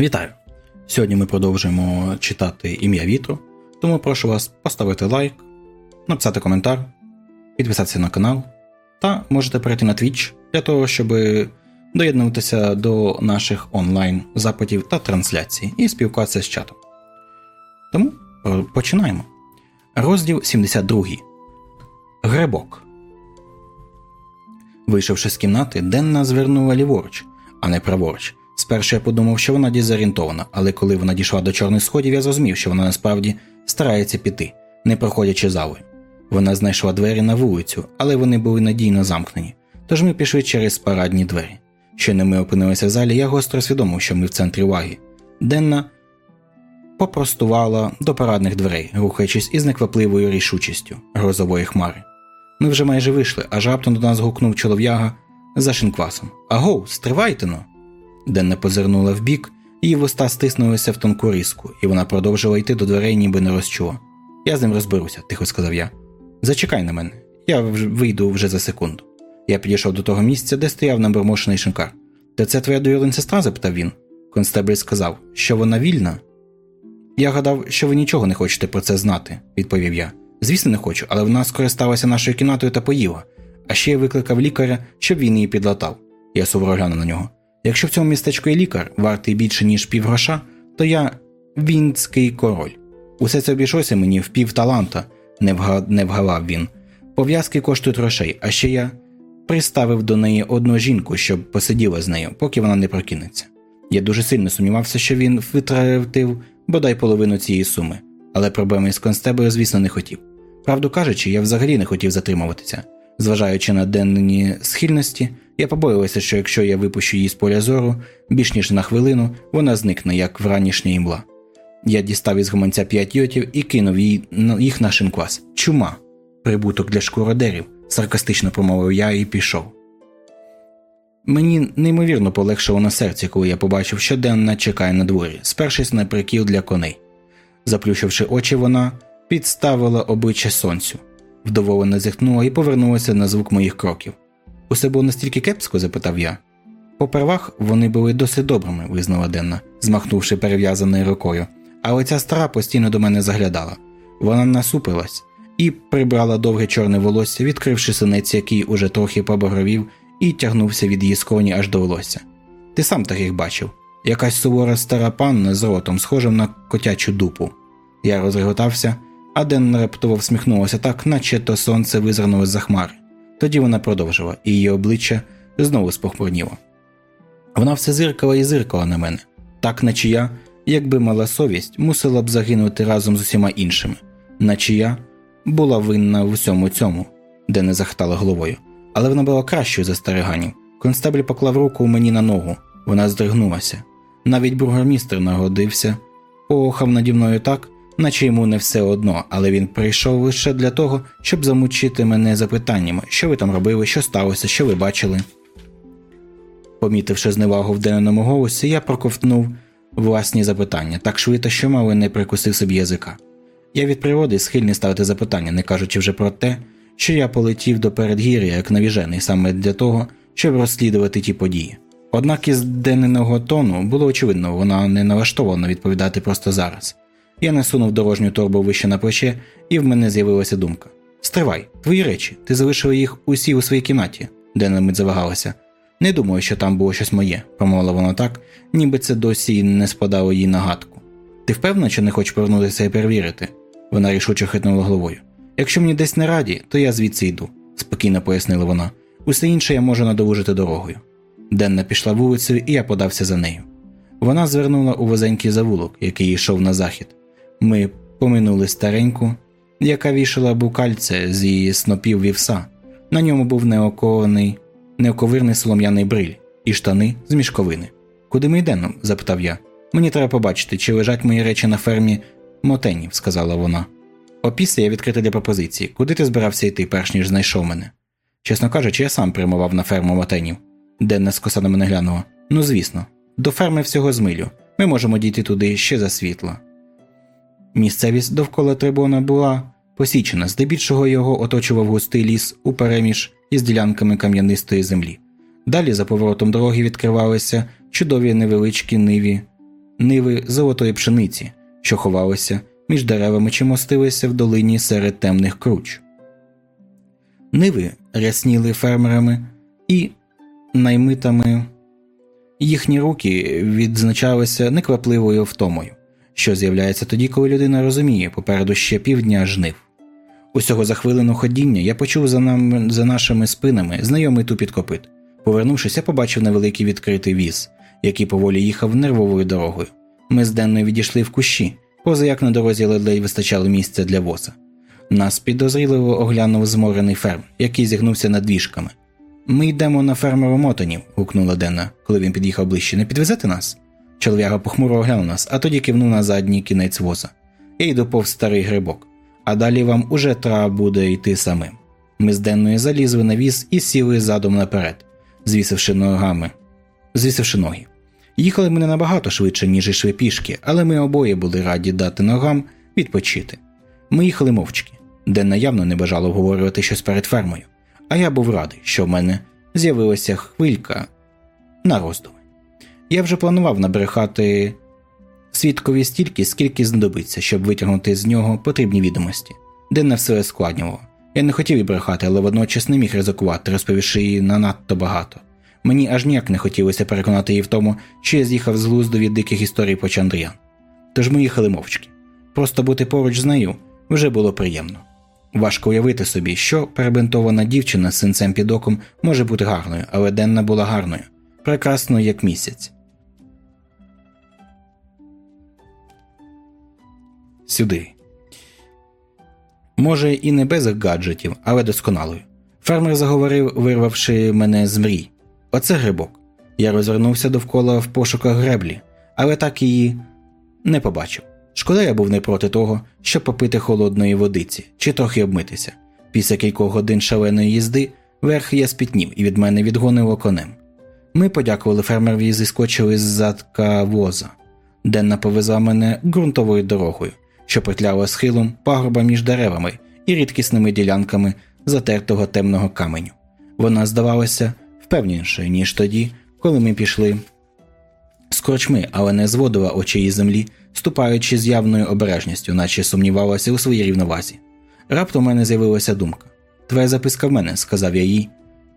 Вітаю! Сьогодні ми продовжуємо читати ім'я вітру, тому прошу вас поставити лайк, написати коментар, підписатися на канал та можете перейти на Twitch для того, щоб доєднуватися до наших онлайн запитів та трансляцій і спілкуватися з чатом. Тому починаємо. Розділ 72. Грибок. Вийшовши з кімнати, Денна звернула ліворуч, а не праворуч. Спершу я подумав, що вона дезорієнтована, але коли вона дійшла до чорних сходів, я зрозумів, що вона насправді старається піти, не проходячи зали. Вона знайшла двері на вулицю, але вони були надійно замкнені, тож ми пішли через парадні двері. Щойно ми опинилися в залі, я гостро свідомив, що ми в центрі уваги. Денна попростувала до парадних дверей, рухаючись із неквапливою рішучістю грозової хмари. Ми вже майже вийшли, аж раптом до нас гукнув чолов'яга за шинквасом. Агоу, стривайте но! Денна позирнула вбік, її вуста стиснулися в тонку різку, і вона продовжила йти до дверей, ніби не розчула. Я з ним розберуся, тихо сказав я. Зачекай на мене, я вийду вже за секунду. Я підійшов до того місця, де стояв набормошений шинкар. Та це твоя двоюрідна сестра? запитав він. Констебль сказав, що вона вільна. Я гадав, що ви нічого не хочете про це знати, відповів я. Звісно, не хочу, але вона скористалася нашою кімнатою та поїла. А ще я викликав лікаря, щоб він її підлатав. Я суворо глянув на нього. Якщо в цьому містечку є лікар, вартий більше, ніж півгроша, то я вінський король. Усе це обійшлося мені в пів таланта, не, вга... не вгалав він. Пов'язки коштують грошей, а ще я приставив до неї одну жінку, щоб посиділа з нею, поки вона не прокинеться. Я дуже сильно сумнівався, що він витратив бодай половину цієї суми, але проблеми з констеблею, звісно, не хотів. Правду кажучи, я взагалі не хотів затримуватися. Зважаючи на денні схильності, я побоювався, що якщо я випущу її з поля зору більш ніж на хвилину, вона зникне, як вранішня імла. Я дістав із гуманця п'ять йотів і кинув її, їх на шинквас. Чума, прибуток для шкуродерів, саркастично промовив я і пішов. Мені неймовірно полегшило на серці, коли я побачив, що Денна чекає на дворі, спершись на прикіл для коней. Заплющивши очі, вона підставила обличчя сонцю, вдоволено зітхнула і повернулася на звук моїх кроків. Усе було настільки кепсько? запитав я. Попервах вони були досить добрими, визнала Денна, змахнувши перев'язаною рукою, але ця стара постійно до мене заглядала. Вона насупилась і прибрала довге чорне волосся, відкривши синець, який уже трохи побагровів, і тягнувся від її скроні аж до волосся. Ти сам таких бачив. Якась сувора стара панна з ротом, схожим на котячу дупу. Я розреготався, а Ден раптово всміхнулося так, наче то сонце визирнуло з за хмари. Тоді вона продовжила, і її обличчя знову спохмурніло. Вона все зиркала і зиркала на мене, так наче я, якби мала совість, мусила б загинути разом з усіма іншими, наче я була винна в усьому цьому, де не захтала головою, але вона була кращою за стариганів. Констебль поклав руку мені на ногу, вона здригнулася. Навіть бургомістр нагодився, поохав наді мною так, наче йому не все одно, але він прийшов лише для того, щоб замучити мене запитаннями, що ви там робили, що сталося, що ви бачили. Помітивши зневагу в денному голосі, я проковтнув власні запитання так швидко, що мало не прикусив собі язика. Я від природи схильний ставити запитання, не кажучи вже про те, що я полетів до передгір'я як навіжений саме для того, щоб розслідувати ті події. Однак із денного тону було очевидно, вона не налаштована відповідати просто зараз. Я насунув дорожню торбу вище на плече, і в мене з'явилася думка: Стривай, твої речі, ти залишила їх усі у своїй кімнаті, де на мить завагалася. Не думаю, що там було щось моє, промовила вона так, ніби це досі не спадало їй на гадку. Ти впевнена, що не хочеш повернутися і перевірити? Вона рішуче хитнула головою. Якщо мені десь не раді, то я звідси йду, спокійно пояснила вона. Усе інше я можу надолужити дорогою. Денна пішла вулицею, і я подався за нею. Вона звернула у возенький завулок, який йшов на захід. Ми поминули стареньку, яка вішала букальце з її снопів вівса. На ньому був неокований, неоковирний солом'яний бриль і штани з мішковини. Куди ми йдемо? запитав я. Мені треба побачити, чи лежать мої речі на фермі мотенів, сказала вона. Опісля я відкрита для пропозиції, куди ти збирався йти, перш ніж знайшов мене. Чесно кажучи, я сам прямував на ферму мотенів. Денна скоса на мене глянула. Ну, звісно, до ферми всього з милю. Ми можемо дійти туди ще за світло. Місцевість довкола трибуна була посічена, здебільшого його оточував густий ліс у переміж із ділянками кам'янистої землі. Далі, за поворотом дороги, відкривалися чудові невеличкі ниві ниви золотої пшениці, що ховалися між деревами чи мостилися в долині серед темних круч. Ниви рясніли фермерами і наймитами. Їхні руки відзначалися неквапливою втомою, що з'являється тоді, коли людина розуміє попереду ще півдня жнив. Усього за хвилину ходіння я почув за нам, за нашими спинами знайомий тупіт копит. Повернувшись, я побачив невеликий відкритий віз, який поволі їхав нервовою дорогою. Ми з денною відійшли в кущі, поза як на дорозі ледь вистачало місця для воза. Нас підозріливо оглянув зморений ферм, який зігнувся над вішками. Ми йдемо на фермеру мотанів, гукнула Денна, коли він під'їхав ближче. Не підвезете нас? Чолов'яга похмуро оглянув нас, а тоді кивнув на задній кінець воза. Я йду повз старий грибок, а далі вам уже треба буде йти самим. Ми з Денною залізли на віз і сіли задом наперед, звісивши ногами, звісивши ноги. Їхали ми не набагато швидше, ніж йшли пішки, але ми обоє були раді дати ногам відпочити. Ми їхали мовчки. Денна явно не бажала обговорювати щось перед фермою, а я був радий, що в мене з'явилася хвилька на роздуми. Я вже планував набрехати свідкові стільки, скільки знадобиться, щоб витягнути з нього потрібні відомості. Денна все складнював. Я не хотів і брехати, але водночас не міг ризикувати, розповівши її на надто багато. Мені аж ніяк не хотілося переконати її в тому, що я з'їхав з глузду від диких історій по Чандріян. Тож ми їхали мовчки. Просто бути поруч з нею вже було приємно. Важко уявити собі, що перебинтована дівчина з синцем під оком може бути гарною, але денна була гарною, прекрасною як місяць. Сюди. Може, і не без гаджетів, але досконалою. Фермер заговорив, вирвавши мене з мрій. Оце грибок. Я розвернувся довкола в пошуках греблі, але так її не побачив. Шкода я був не проти того, щоб попити холодної водиці чи трохи обмитися. Після кількох годин шаленої їзди верх я спітнів і від мене відгонило конем. Ми подякували фермерові і зіскочили з задка воза. Денна повезла мене ґрунтовою дорогою, що петляла схилом пагорба між деревами і рідкісними ділянками затертого темного каменю. Вона здавалася впевненішою, ніж тоді, коли ми пішли з корчми, але не зводила очей землі ступаючи з явною обережністю, наче сумнівалася у своїй рівновазі. Раптом у мене з'явилася думка. Твоя записка в мене, сказав я їй,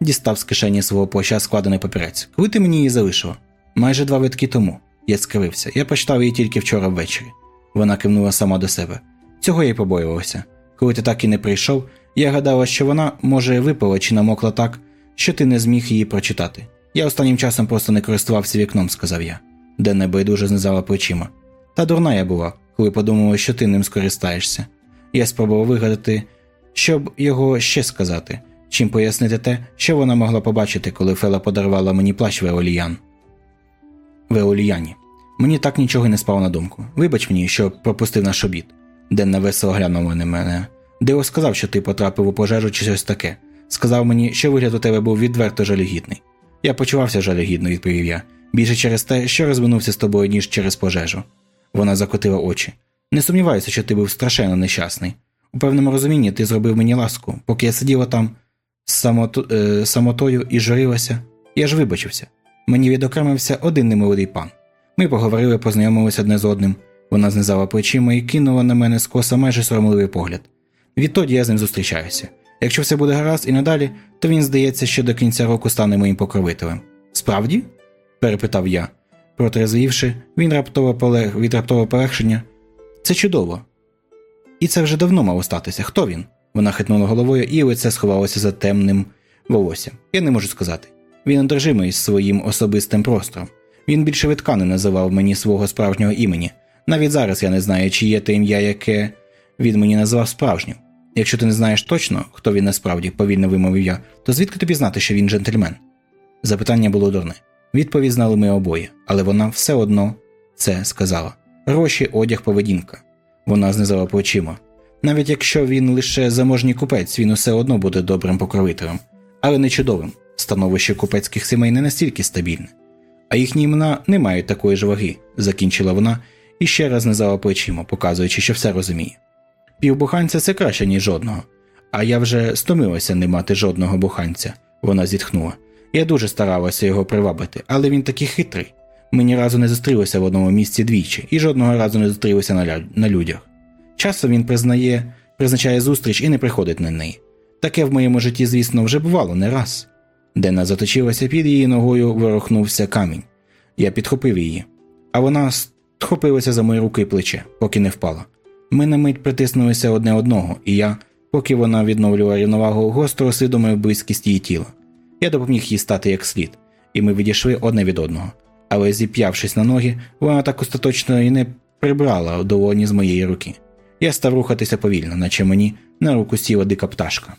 дістав з кишені свого плаща складений папірець. Коли ти мені її залишила? Майже два витки тому. Я скривився. Я почитав її тільки вчора ввечері. Вона кивнула сама до себе. Цього я й побоювався. Коли ти так і не прийшов, я гадала, що вона, може, випала чи намокла так, що ти не зміг її прочитати. Я останнім часом просто не користувався вікном, сказав я. Денне байдуже знизала плечима. Та дурна я була, коли подумала, що ти ним скористаєшся. Я спробував вигадати, щоб його ще сказати, чим пояснити те, що вона могла побачити, коли Фела подарувала мені плащ Веоліян. Веоліяні. Мені так нічого не спало на думку. Вибач мені, що пропустив наш обід. Денна весело глянула на мене. Део сказав, що ти потрапив у пожежу чи щось таке. Сказав мені, що вигляд у тебе був відверто жалюгідний. Я почувався жалюгідно, відповів я. Більше через те, що розвинувся з тобою, ніж через пожежу. Вона закотила очі. Не сумніваюся, що ти був страшенно нещасний. У певному розумінні ти зробив мені ласку, поки я сиділа там з самото, е, самотою і журилася. Я ж вибачився. Мені відокремився один немолодий пан. Ми поговорили, познайомилися одне з одним. Вона знизала плечима і кинула на мене скоса майже соромливий погляд. Відтоді я з ним зустрічаюся. Якщо все буде гаразд і надалі, то він, здається, що до кінця року стане моїм покровителем. Справді? перепитав я. Протрезвівши, він раптово полег... від раптового полегшення. Це чудово. І це вже давно мало статися. Хто він? Вона хитнула головою, і лице сховалося за темним волоссям. Я не можу сказати. Він одержимий своїм особистим простором. Він більше витка не називав мені свого справжнього імені. Навіть зараз я не знаю, чи є те ім'я, яке він мені назвав справжнім. Якщо ти не знаєш точно, хто він насправді, повільно вимовив я, то звідки тобі знати, що він джентльмен? Запитання було дурне. Відповідь знали ми обоє, але вона все одно це сказала. Гроші, одяг, поведінка. Вона знизала плечима. Навіть якщо він лише заможній купець, він усе одно буде добрим покровителем, але не чудовим. Становище купецьких сімей не настільки стабільне. А їхні імена не мають такої ж ваги, закінчила вона і ще раз знизала плечима, показуючи, що все розуміє. Півбуханця це краще, ніж жодного. А я вже стомилася не мати жодного буханця, вона зітхнула. Я дуже старалася його привабити, але він такий хитрий. Ми ні разу не зустрілися в одному місці двічі і жодного разу не зустрілися на, на людях. Часом він признає, призначає зустріч і не приходить на неї. Таке в моєму житті, звісно, вже бувало не раз. Денна заточилася під її ногою, ворухнувся камінь. Я підхопив її, а вона схопилася за мої руки і плече, поки не впала. Ми на мить притиснулися одне одного, і я, поки вона відновлювала рівновагу, гостро усвідомив близькість її тіла. Я допоміг їй стати як слід, і ми відійшли одне від одного. Але зіп'явшись на ноги, вона так остаточно і не прибрала долоні з моєї руки. Я став рухатися повільно, наче мені на руку сіла дика пташка.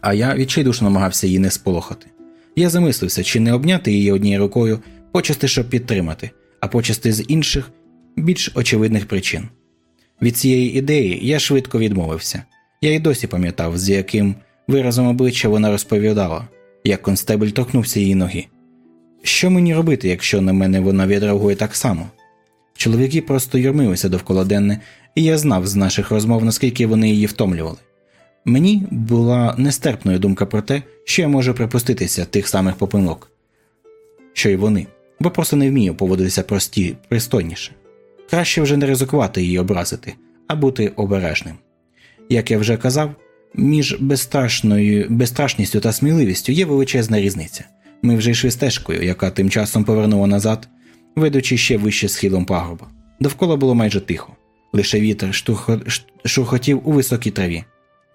А я відчайдушно намагався її не сполохати. Я замислився, чи не обняти її однією рукою, почасти щоб підтримати, а почасти з інших, більш очевидних причин. Від цієї ідеї я швидко відмовився. Я й досі пам'ятав, з яким виразом обличчя вона розповідала, як констебль торкнувся її ноги. Що мені робити, якщо на мене вона відреагує так само? Чоловіки просто юрмилися довкола денне, і я знав з наших розмов, наскільки вони її втомлювали. Мені була нестерпною думка про те, що я можу припуститися тих самих попинок, що й вони, бо просто не вмію поводитися прості, пристойніше. Краще вже не ризикувати її образити, а бути обережним. Як я вже казав, між безстрашною безстрашністю та сміливістю є величезна різниця. Ми вже йшли стежкою, яка тим часом повернула назад, ведучи ще вище схилом пагорба. Довкола було майже тихо, лише вітер шурхотів у високій траві.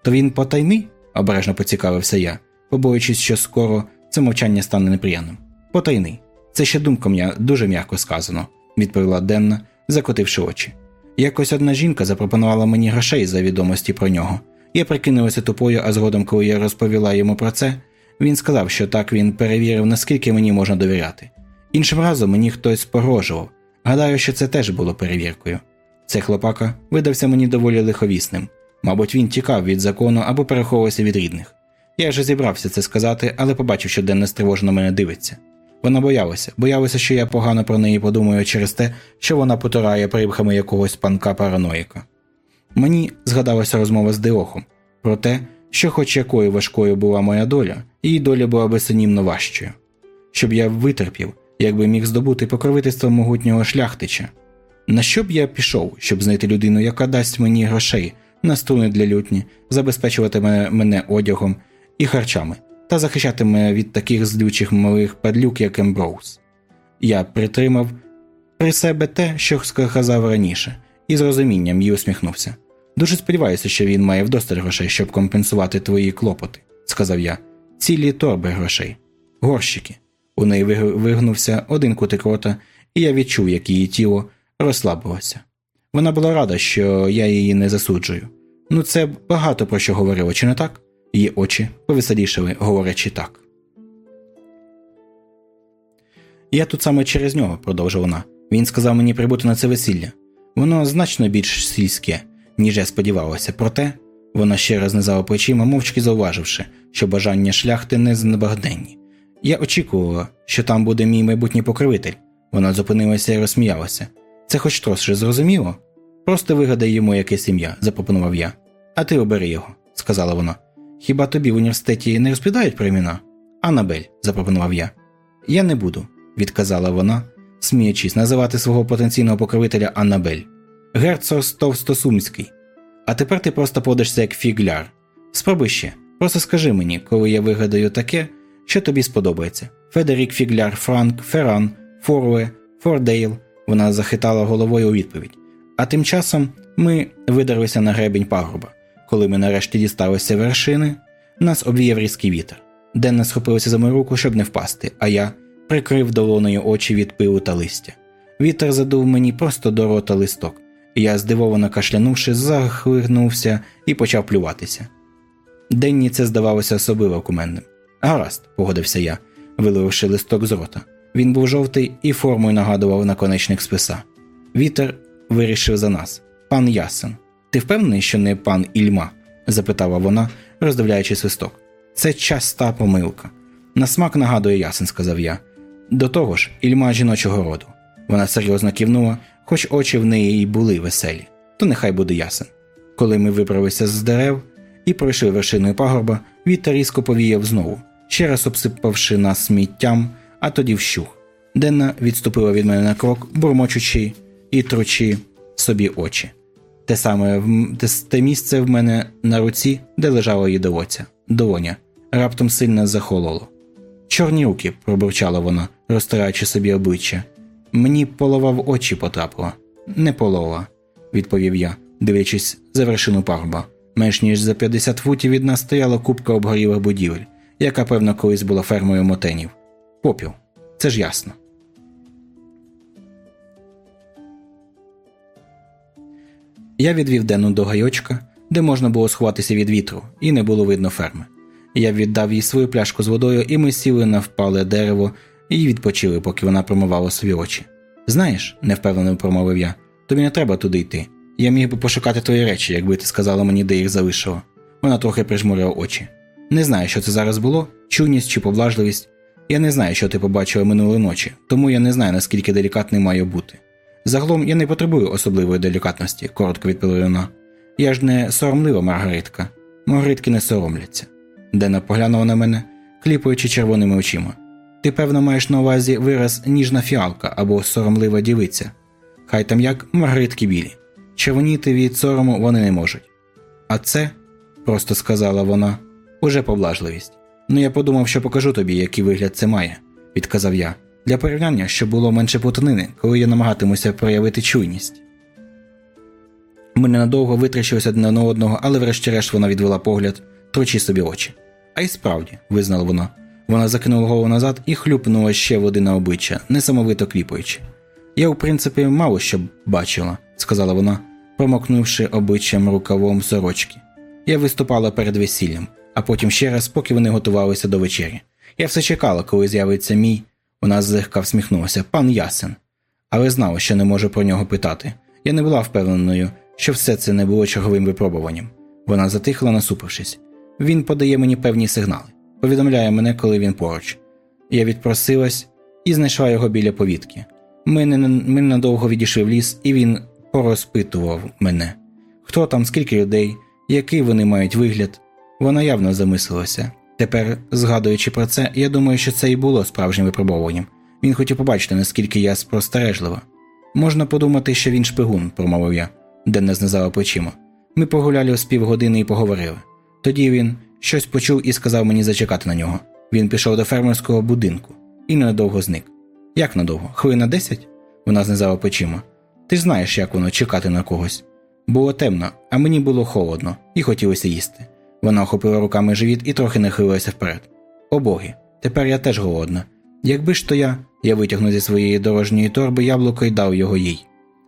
То він потайний? обережно поцікавився я, побоюючись, що скоро це мовчання стане неприємним. Потайний. Це ще думком дуже м'яко сказано, відповіла Денна, закотивши очі. Якось одна жінка запропонувала мені грошей за відомості про нього. Я прикинулася тупою, а згодом, коли я розповіла йому про це, він сказав, що так він перевірив, наскільки мені можна довіряти. Іншим разом мені хтось погрожував. Гадаю, що це теж було перевіркою. Цей хлопака видався мені доволі лиховісним. Мабуть, він тікав від закону або переховувався від рідних. Я вже зібрався це сказати, але побачив, що Денна стривожено мене дивиться. Вона боялася, боялася, що я погано про неї подумаю через те, що вона потурає прибхами якогось панка параноїка. Мені згадалася розмова з Деохом про те, що, хоч якою важкою була моя доля, її доля була безсинімно важчою, щоб я витерпів, якби міг здобути покровительство могутнього шляхтича. На що б я пішов, щоб знайти людину, яка дасть мені грошей на струни для лютні, забезпечуватиме мене одягом і харчами та захищатиме від таких злючих малих падлюк, як Емброуз. Я притримав при себе те, що сказав раніше, і з розумінням їй усміхнувся. Дуже сподіваюся, що він має вдосталь грошей, щоб компенсувати твої клопоти, сказав я. Цілі торби грошей, горщики. У неї вигнувся один кутик рота, і я відчув, як її тіло розслабилося. Вона була рада, що я її не засуджую. Ну, це багато про що говорило, чи не так? Її очі повеселішали, говорячи так. Я тут саме через нього, продовжила вона. Він сказав мені прибути на це весілля. Воно значно більш сільське, ніж я сподівалася, проте вона ще раз знизала плечима, мовчки зауваживши, що бажання шляхти не знебагденні. Я очікувала, що там буде мій майбутній покровитель. Вона зупинилася і розсміялася. Це хоч трошки зрозуміло? Просто вигадай йому якесь ім'я, запропонував я. А ти обери його, сказала вона. Хіба тобі в університеті не розповідають про імена? Аннабель, запропонував я. Я не буду, відказала вона, сміючись, називати свого потенційного покровителя Аннабель. Герцог Товстосумський. А тепер ти просто подашся як фігляр. Спробуй ще, просто скажи мені, коли я вигадаю таке, що тобі сподобається. Федерік Фігляр, Франк, Ферран, Форуе, Фордейл. Вона захитала головою у відповідь. А тим часом ми видерлися на гребінь пагорба. Коли ми нарешті дісталися вершини, нас обвіяв різкий вітер. Денна схопилася за мою руку, щоб не впасти, а я прикрив долоною очі від пилу та листя. Вітер задув мені просто до рота листок. Я, здивовано кашлянувши, захлигнувся і почав плюватися. Денні це здавалося особливо куменним. Гаразд, погодився я, виливши листок з рота. Він був жовтий і формою нагадував наконечник списа. Вітер вирішив за нас. Пан Ясен. Ти впевнений, що не пан Ільма? запитала вона, роздивляючи свисток. Це часта помилка. На смак нагадує ясен, сказав я. До того ж, Ільма жіночого роду. Вона серйозно кивнула, хоч очі в неї й були веселі, то нехай буде ясен. Коли ми виправилися з дерев і пройшли вершиною пагорба, вітер різко повіяв знову, ще раз обсипавши нас сміттям, а тоді вщух. Денна відступила від мене на крок, бурмочучи і тручи собі очі. Те саме те, те місце в мене на руці, де лежала її довоця. Долоня. Раптом сильно захололо. Чорні руки, пробурчала вона, розтираючи собі обличчя. Мені полова в очі потрапила. Не полова, відповів я, дивлячись за вершину паруба. Менш ніж за 50 футів від нас стояла купка обгорілих будівель, яка, певно, колись була фермою мотенів. Попіл. Це ж ясно. Я відвів Дену до гайочка, де можна було сховатися від вітру, і не було видно ферми. Я віддав їй свою пляшку з водою, і ми сіли на впале дерево і відпочили, поки вона промивала свої очі. Знаєш, невпевнено промовив я, тобі не треба туди йти. Я міг би пошукати твої речі, якби ти сказала мені, де їх залишила. Вона трохи прижмурила очі. Не знаю, що це зараз було, чуйність чи поблажливість. Я не знаю, що ти побачила минулої ночі, тому я не знаю, наскільки делікатний маю бути. Загалом я не потребую особливої делікатності, коротко відповіла вона. Я ж не соромлива Маргаритка. Маргаритки не соромляться. Дена поглянула на мене, кліпаючи червоними очима. Ти, певно, маєш на увазі вираз ніжна фіалка або соромлива дівиця. Хай там як маргаритки білі. Червоніти від сорому вони не можуть. А це, просто сказала вона, уже поблажливість. Ну я подумав, що покажу тобі, який вигляд це має, відказав я, для порівняння, щоб було менше плутанини, коли я намагатимуся проявити чуйність. Ми ненадовго витрачилися одне на одного, але врешті-решт вона відвела погляд, тручи собі очі. А й справді, визнала вона. Вона закинула голову назад і хлюпнула ще води на обличчя, несамовито кліпаючи. Я, в принципі, мало що бачила, сказала вона, промокнувши обличчям рукавом сорочки. Я виступала перед весіллям, а потім ще раз, поки вони готувалися до вечері. Я все чекала, коли з'явиться мій. Вона злегка всміхнулася, пан Ясен. Але знала, що не можу про нього питати. Я не була впевненою, що все це не було черговим випробуванням. Вона затихла, насупившись. Він подає мені певні сигнали, повідомляє мене, коли він поруч. Я відпросилась і знайшла його біля повітки. Ми не ми надовго відійшли в ліс, і він порозпитував мене хто там, скільки людей, який вони мають вигляд. Вона явно замислилася. Тепер, згадуючи про це, я думаю, що це і було справжнім випробуванням. Він хотів побачити, наскільки я спростережлива. Можна подумати, що він шпигун, промовив я, Денна знизала плечима. Ми погуляли з півгодини і поговорили. Тоді він щось почув і сказав мені зачекати на нього. Він пішов до фермерського будинку і ненадовго зник. Як надовго? Хвилина десять? Вона знизала плечима. Ти ж знаєш, як воно чекати на когось. Було темно, а мені було холодно і хотілося їсти. Вона охопила руками живіт і трохи нахилилася вперед. О боги, тепер я теж голодна. Якби ж то я, я витягнув зі своєї дорожньої торби яблуко і дав його їй.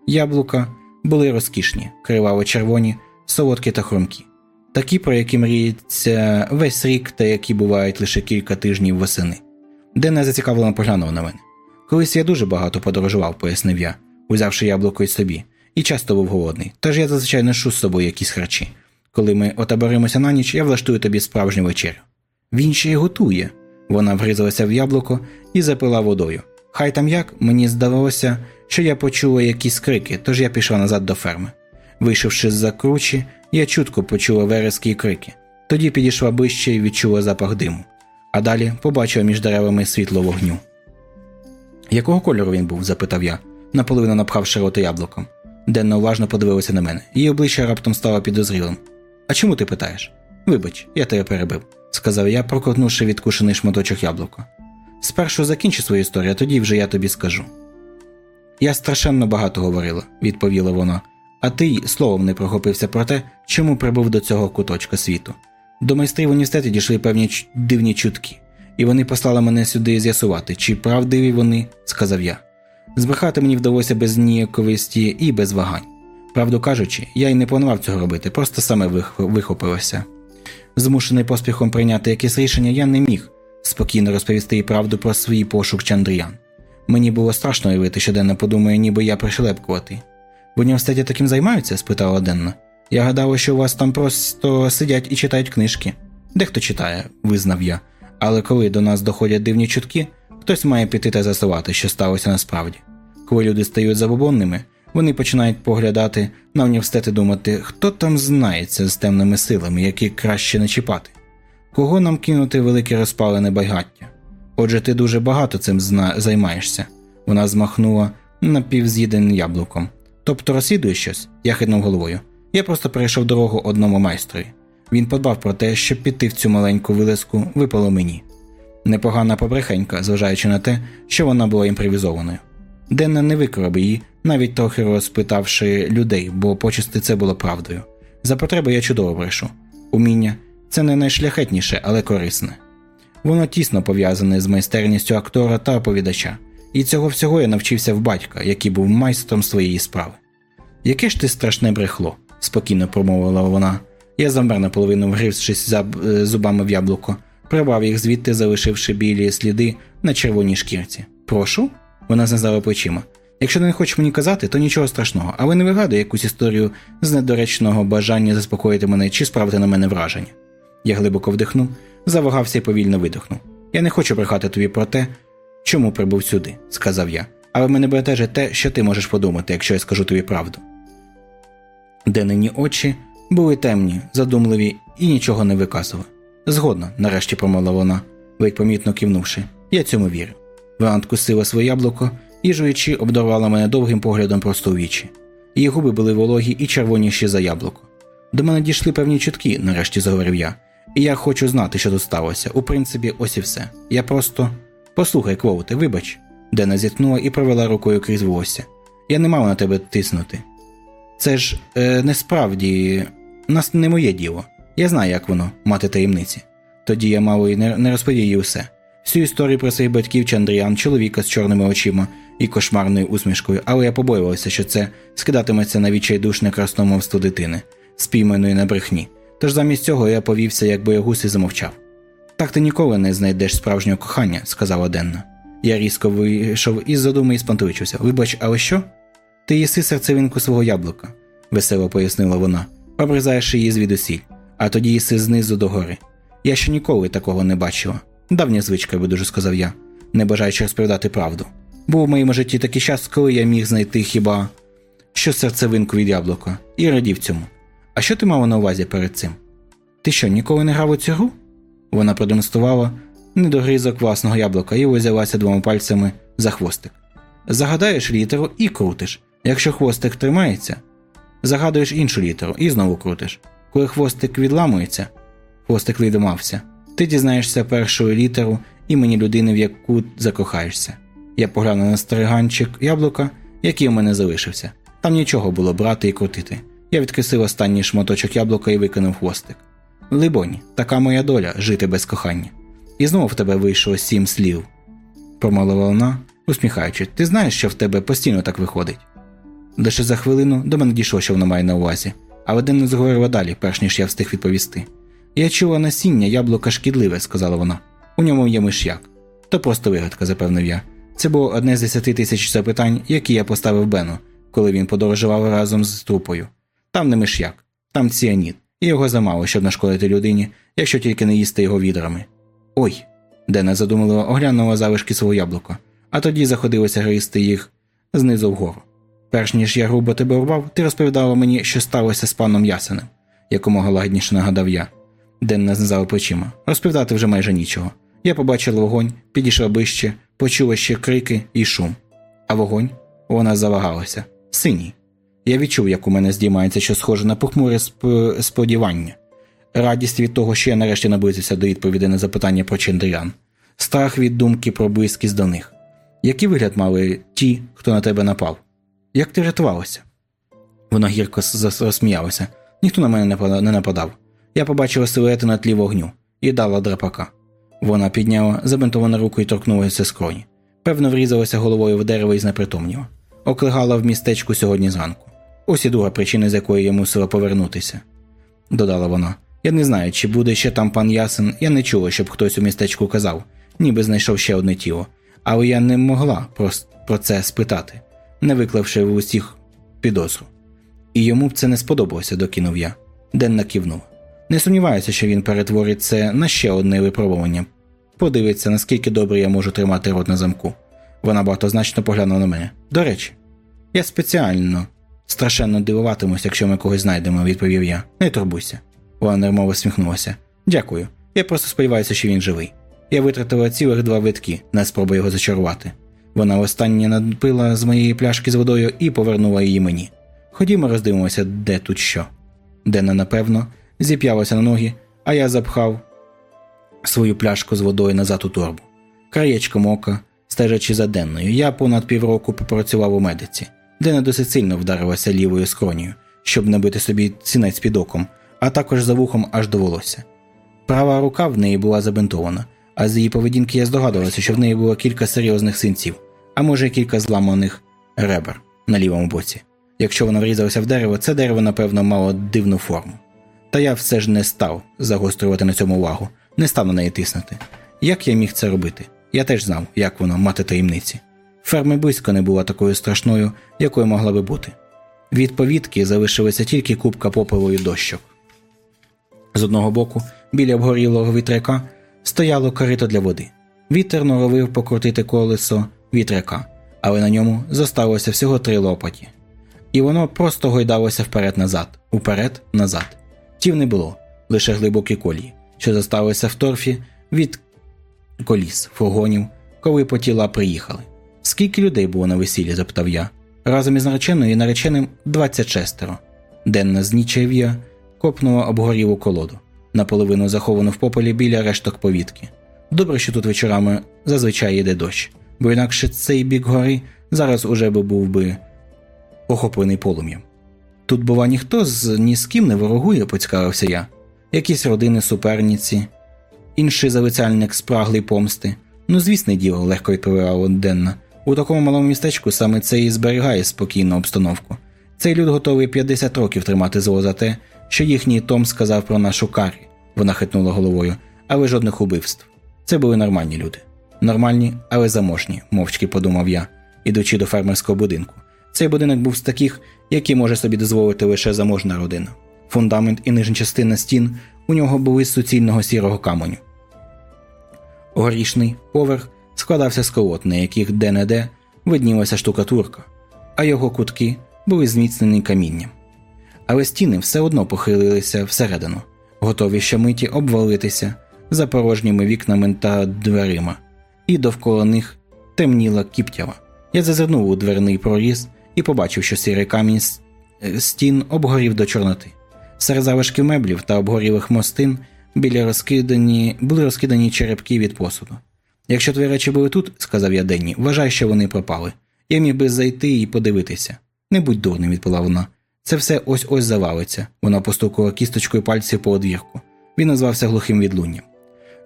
Яблука були розкішні, криваво червоні, солодкі та хрумкі. Такі, про які мріється весь рік та які бувають лише кілька тижнів восени. Денна зацікавлено поглянула на мене. Колись я дуже багато подорожував, пояснив я, узявши яблуко й собі, і часто був голодний, тож я зазвичай ношу з собою якісь харчі. Коли ми отаборимося на ніч, я влаштую тобі справжню вечерю. Він ще й готує. Вона вгризалася в яблуко і запила водою. Хай там як, мені здалося, що я почула якісь крики, тож я пішла назад до ферми. Вийшовши з за кручі, я чутко почула верески й крики. Тоді підійшла ближче і відчула запах диму, а далі побачила між деревами світло вогню. Якого кольору він був? запитав я, наполовину напхавши рота яблуком. Денна уважно подивилася на мене, її обличчя раптом стало підозрілим. А чому ти питаєш? Вибач, я тебе перебив, сказав я, проковтнувши відкушений шматочок яблука. Спершу закінчи свою історію, а тоді вже я тобі скажу. Я страшенно багато говорила, відповіла вона, а ти й словом не прохопився про те, чому прибув до цього куточка світу. До майстрів університету дійшли певні дивні чутки, і вони послали мене сюди з'ясувати, чи правдиві вони, сказав я. Збрехати мені вдалося без ніяковості і без вагань. Правду кажучи, я й не планував цього робити, просто саме вихопилося. Змушений поспіхом прийняти якесь рішення, я не міг спокійно розповісти їй правду про свій пошук Чандріян. Мені було страшно уявити, що Денна подумає, ніби я пришелепкувати. В університеті таким займаються? спитала Денна. Я гадала, що у вас там просто сидять і читають книжки. Дехто читає, визнав я. Але коли до нас доходять дивні чутки, хтось має піти та засувати, що сталося насправді. Коли люди стають забобонними, вони починають поглядати на університет і думати, хто там знається з темними силами, які краще не чіпати, кого нам кинути велике розпалене багаття. Отже, ти дуже багато цим зна... займаєшся. Вона змахнула напівз'їденим яблуком. Тобто розслідуєш щось? Я хитнув головою. Я просто перейшов дорогу одному майстрові. Він подбав про те, щоб піти в цю маленьку вилазку випало мені. Непогана побрехенька, зважаючи на те, що вона була імпровізованою. Денна не викрав її, навіть трохи розпитавши людей, бо почасти це було правдою. За потреби я чудово брешу. Уміння це не найшляхетніше, але корисне. Воно тісно пов'язане з майстерністю актора та оповідача, і цього всього я навчився в батька, який був майстром своєї справи. Яке ж ти страшне брехло, спокійно промовила вона. Я замер наполовину вгрившись е, зубами в яблуко, прибав їх звідти, залишивши білі сліди на червоній шкірці. Прошу? Вона знизала плечима. Якщо не хочеш мені казати, то нічого страшного, але не вигадуй якусь історію з недоречного бажання заспокоїти мене чи справити на мене враження. Я глибоко вдихнув, завагався і повільно видихнув. Я не хочу брехати тобі про те, чому прибув сюди, сказав я, але мене бентежить те, що ти можеш подумати, якщо я скажу тобі правду. Денені очі були темні, задумливі і нічого не виказували. Згодна, нарешті промовила вона, ледь помітно кивнувши. Я цьому вірю. Вант кусила своє яблуко і жуючи обдарувала мене довгим поглядом просто у вічі. Її губи були вологі і червоніші за яблуко. До мене дійшли певні чутки, нарешті заговорив я, і я хочу знати, що тут сталося. У принципі, ось і все. Я просто. Послухай, Квоуте, вибач. Дена зітхнула і провела рукою крізь волосся. Я не мав на тебе тиснути. Це ж е, не справді нас не моє діло. Я знаю, як воно мати таємниці. Тоді я мало не, не розповів їй усе. Всю історію про своїх батьків Чандріан, чоловіка з чорними очима і кошмарною усмішкою, але я побоювався, що це скидатиметься на відчайдушне красномовство дитини, спійманої на брехні. Тож замість цього я повівся, як боягуз і замовчав. Так ти ніколи не знайдеш справжнього кохання, сказала Денна. Я різко вийшов із задуми і спантовичився. Вибач, але що? Ти їси серцевинку свого яблука, весело пояснила вона, обрізаєш її звідусіль, а тоді їси знизу до гори. Я ще ніколи такого не бачила. Давня звичка, би дуже сказав я, не бажаючи розповідати правду. Був у моєму житті такий час, коли я міг знайти хіба що серцевинку від яблука, і радів цьому. А що ти мала на увазі перед цим? Ти що, ніколи не грав у цю гру? Вона продемонструвала недогрізок власного яблука і взялася двома пальцями за хвостик. Загадаєш літеру і крутиш. Якщо хвостик тримається, загадуєш іншу літеру і знову крутиш. Коли хвостик відламується, хвостик відламався, ти дізнаєшся першу літеру імені людини, в яку закохаєшся. Я поглянув на стриганчик яблука, який у мене залишився. Там нічого було брати і крутити. Я відкисив останній шматочок яблука і викинув хвостик. Либонь, така моя доля жити без кохання. І знову в тебе вийшло сім слів, промовила вона, усміхаючись. Ти знаєш, що в тебе постійно так виходить. Лише за хвилину до мене дійшло, що вона має на увазі, але Ден не заговорила далі, перш ніж я встиг відповісти. Я чула насіння, яблука шкідливе, сказала вона. У ньому є миш'як. То просто вигадка, запевнив я. Це було одне з десяти тисяч запитань, які я поставив Бену, коли він подорожував разом з трупою. Там не миш'як, там ціаніт, і його замало, щоб нашкодити людині, якщо тільки не їсти його відрами. Ой. Дена задумливо оглянула залишки свого яблука, а тоді заходилося гризти їх знизу вгору. Перш ніж я грубо тебе урвав, ти розповідала мені, що сталося з паном Ясенем, якомога лагідніше нагадав я. Денна знизав плечима. Розповідати вже майже нічого. Я побачила вогонь, підійшла ближче, почула ще крики і шум. А вогонь вона завагалася. Синій. Я відчув, як у мене здіймається що схоже на похмуре сп... сподівання, радість від того, що я нарешті наблизився до відповіді на запитання про Чендріан, страх від думки про близькість до них. Який вигляд мали ті, хто на тебе напав? Як ти рятувалася? Вона гірко розсміялася. Ніхто на мене не нападав. Я побачила силуети на тлі вогню і дала драпака. Вона підняла забинтовану руку і торкнулася скроні. Певно, врізалася головою в дерево і знепритомніла. Оклигала в містечку сьогодні зранку. Ось і друга причина, з якої я мусила повернутися, додала вона. Я не знаю, чи буде ще там пан Ясен, я не чула, щоб хтось у містечку казав, ніби знайшов ще одне тіло, але я не могла про це спитати, не виклавши в усіх підозру. І йому б це не сподобалося, докинув я. Денна кивнув. Не сумніваюся, що він перетворить це на ще одне випробування. Подивиться, наскільки добре я можу тримати рот на замку. Вона багатозначно поглянула на мене. До речі, я спеціально страшенно дивуватимусь, якщо ми когось знайдемо, відповів я. Не турбуйся. Вона нермово всміхнулася. Дякую. Я просто сподіваюся, що він живий. Я витратила цілих два витки на спробу його зачарувати. Вона останнє надпила з моєї пляшки з водою і повернула її мені. Ходімо, роздивимося, де тут що. Денна, напевно, зіп'ялася на ноги, а я запхав свою пляшку з водою назад у торбу. Краєчком ока, стежачи за денною, я понад півроку попрацював у медиці, Денна досить сильно вдарилася лівою скронею, щоб набити собі цінець під оком, а також за вухом аж до волосся. Права рука в неї була забинтована, а з її поведінки я здогадувався, що в неї було кілька серйозних синців, а може кілька зламаних ребер на лівому боці. Якщо вона врізалася в дерево, це дерево, напевно, мало дивну форму. Та я все ж не став загострювати на цьому увагу, не став на неї тиснути. Як я міг це робити? Я теж знав, як воно мати таємниці. Ферми близько не була такою страшною, якою могла би бути. Від повітки залишилася тільки купка попелу і дощок. З одного боку, біля обгорілого вітряка, стояло корито для води. Вітер норовив покрутити колесо вітряка, але на ньому зосталося всього три лопаті. І воно просто гойдалося вперед-назад, уперед-назад. Тів не було, лише глибокі колії, що зосталися в торфі від коліс, фургонів, коли по тіла приїхали. Скільки людей було на весіллі? запитав я. Разом із нареченою і нареченим 26. Денна знічев'я копнула обгорілу колоду, наполовину заховану в пополі біля решток повітки. Добре, що тут вечорами зазвичай йде дощ, бо інакше цей бік гори зараз уже би був би охоплений полум'ям. Тут, бува, ніхто з ні з ким не ворогує, поцікавився я. Якісь родини суперниці, інший залицяльник спраглий помсти. Ну, звісне діло, легко відповідала Денна. У такому малому містечку саме це і зберігає спокійну обстановку. Цей люд готовий 50 років тримати зло за те, що їхній Том сказав про нашу карі. Вона хитнула головою, але жодних убивств. Це були нормальні люди. Нормальні, але заможні, мовчки подумав я, ідучи до фермерського будинку. Цей будинок був з таких, які може собі дозволити лише заможна родина. Фундамент і нижня частина стін у нього були з суцільного сірого каменю. Горішний поверх складався з колод, на яких де-не-де виднілася штукатурка, а його кутки були зміцнені камінням. Але стіни все одно похилилися всередину, готові щомиті обвалитися за порожніми вікнами та дверима, і довкола них темніла кіптява. Я зазирнув у дверний проріз і побачив, що сірий камінь стін обгорів до чорноти. Серед залишків меблів та обгорілих мостин біля розкидані були розкидані черепки від посуду. Якщо твої речі були тут, сказав я Денні, вважай, що вони пропали. Я міг би зайти і подивитися. Не будь дурним, відповіла вона. Це все ось ось завалиться. Вона постукала кісточкою пальців по одвірку. Він назвався глухим відлунням.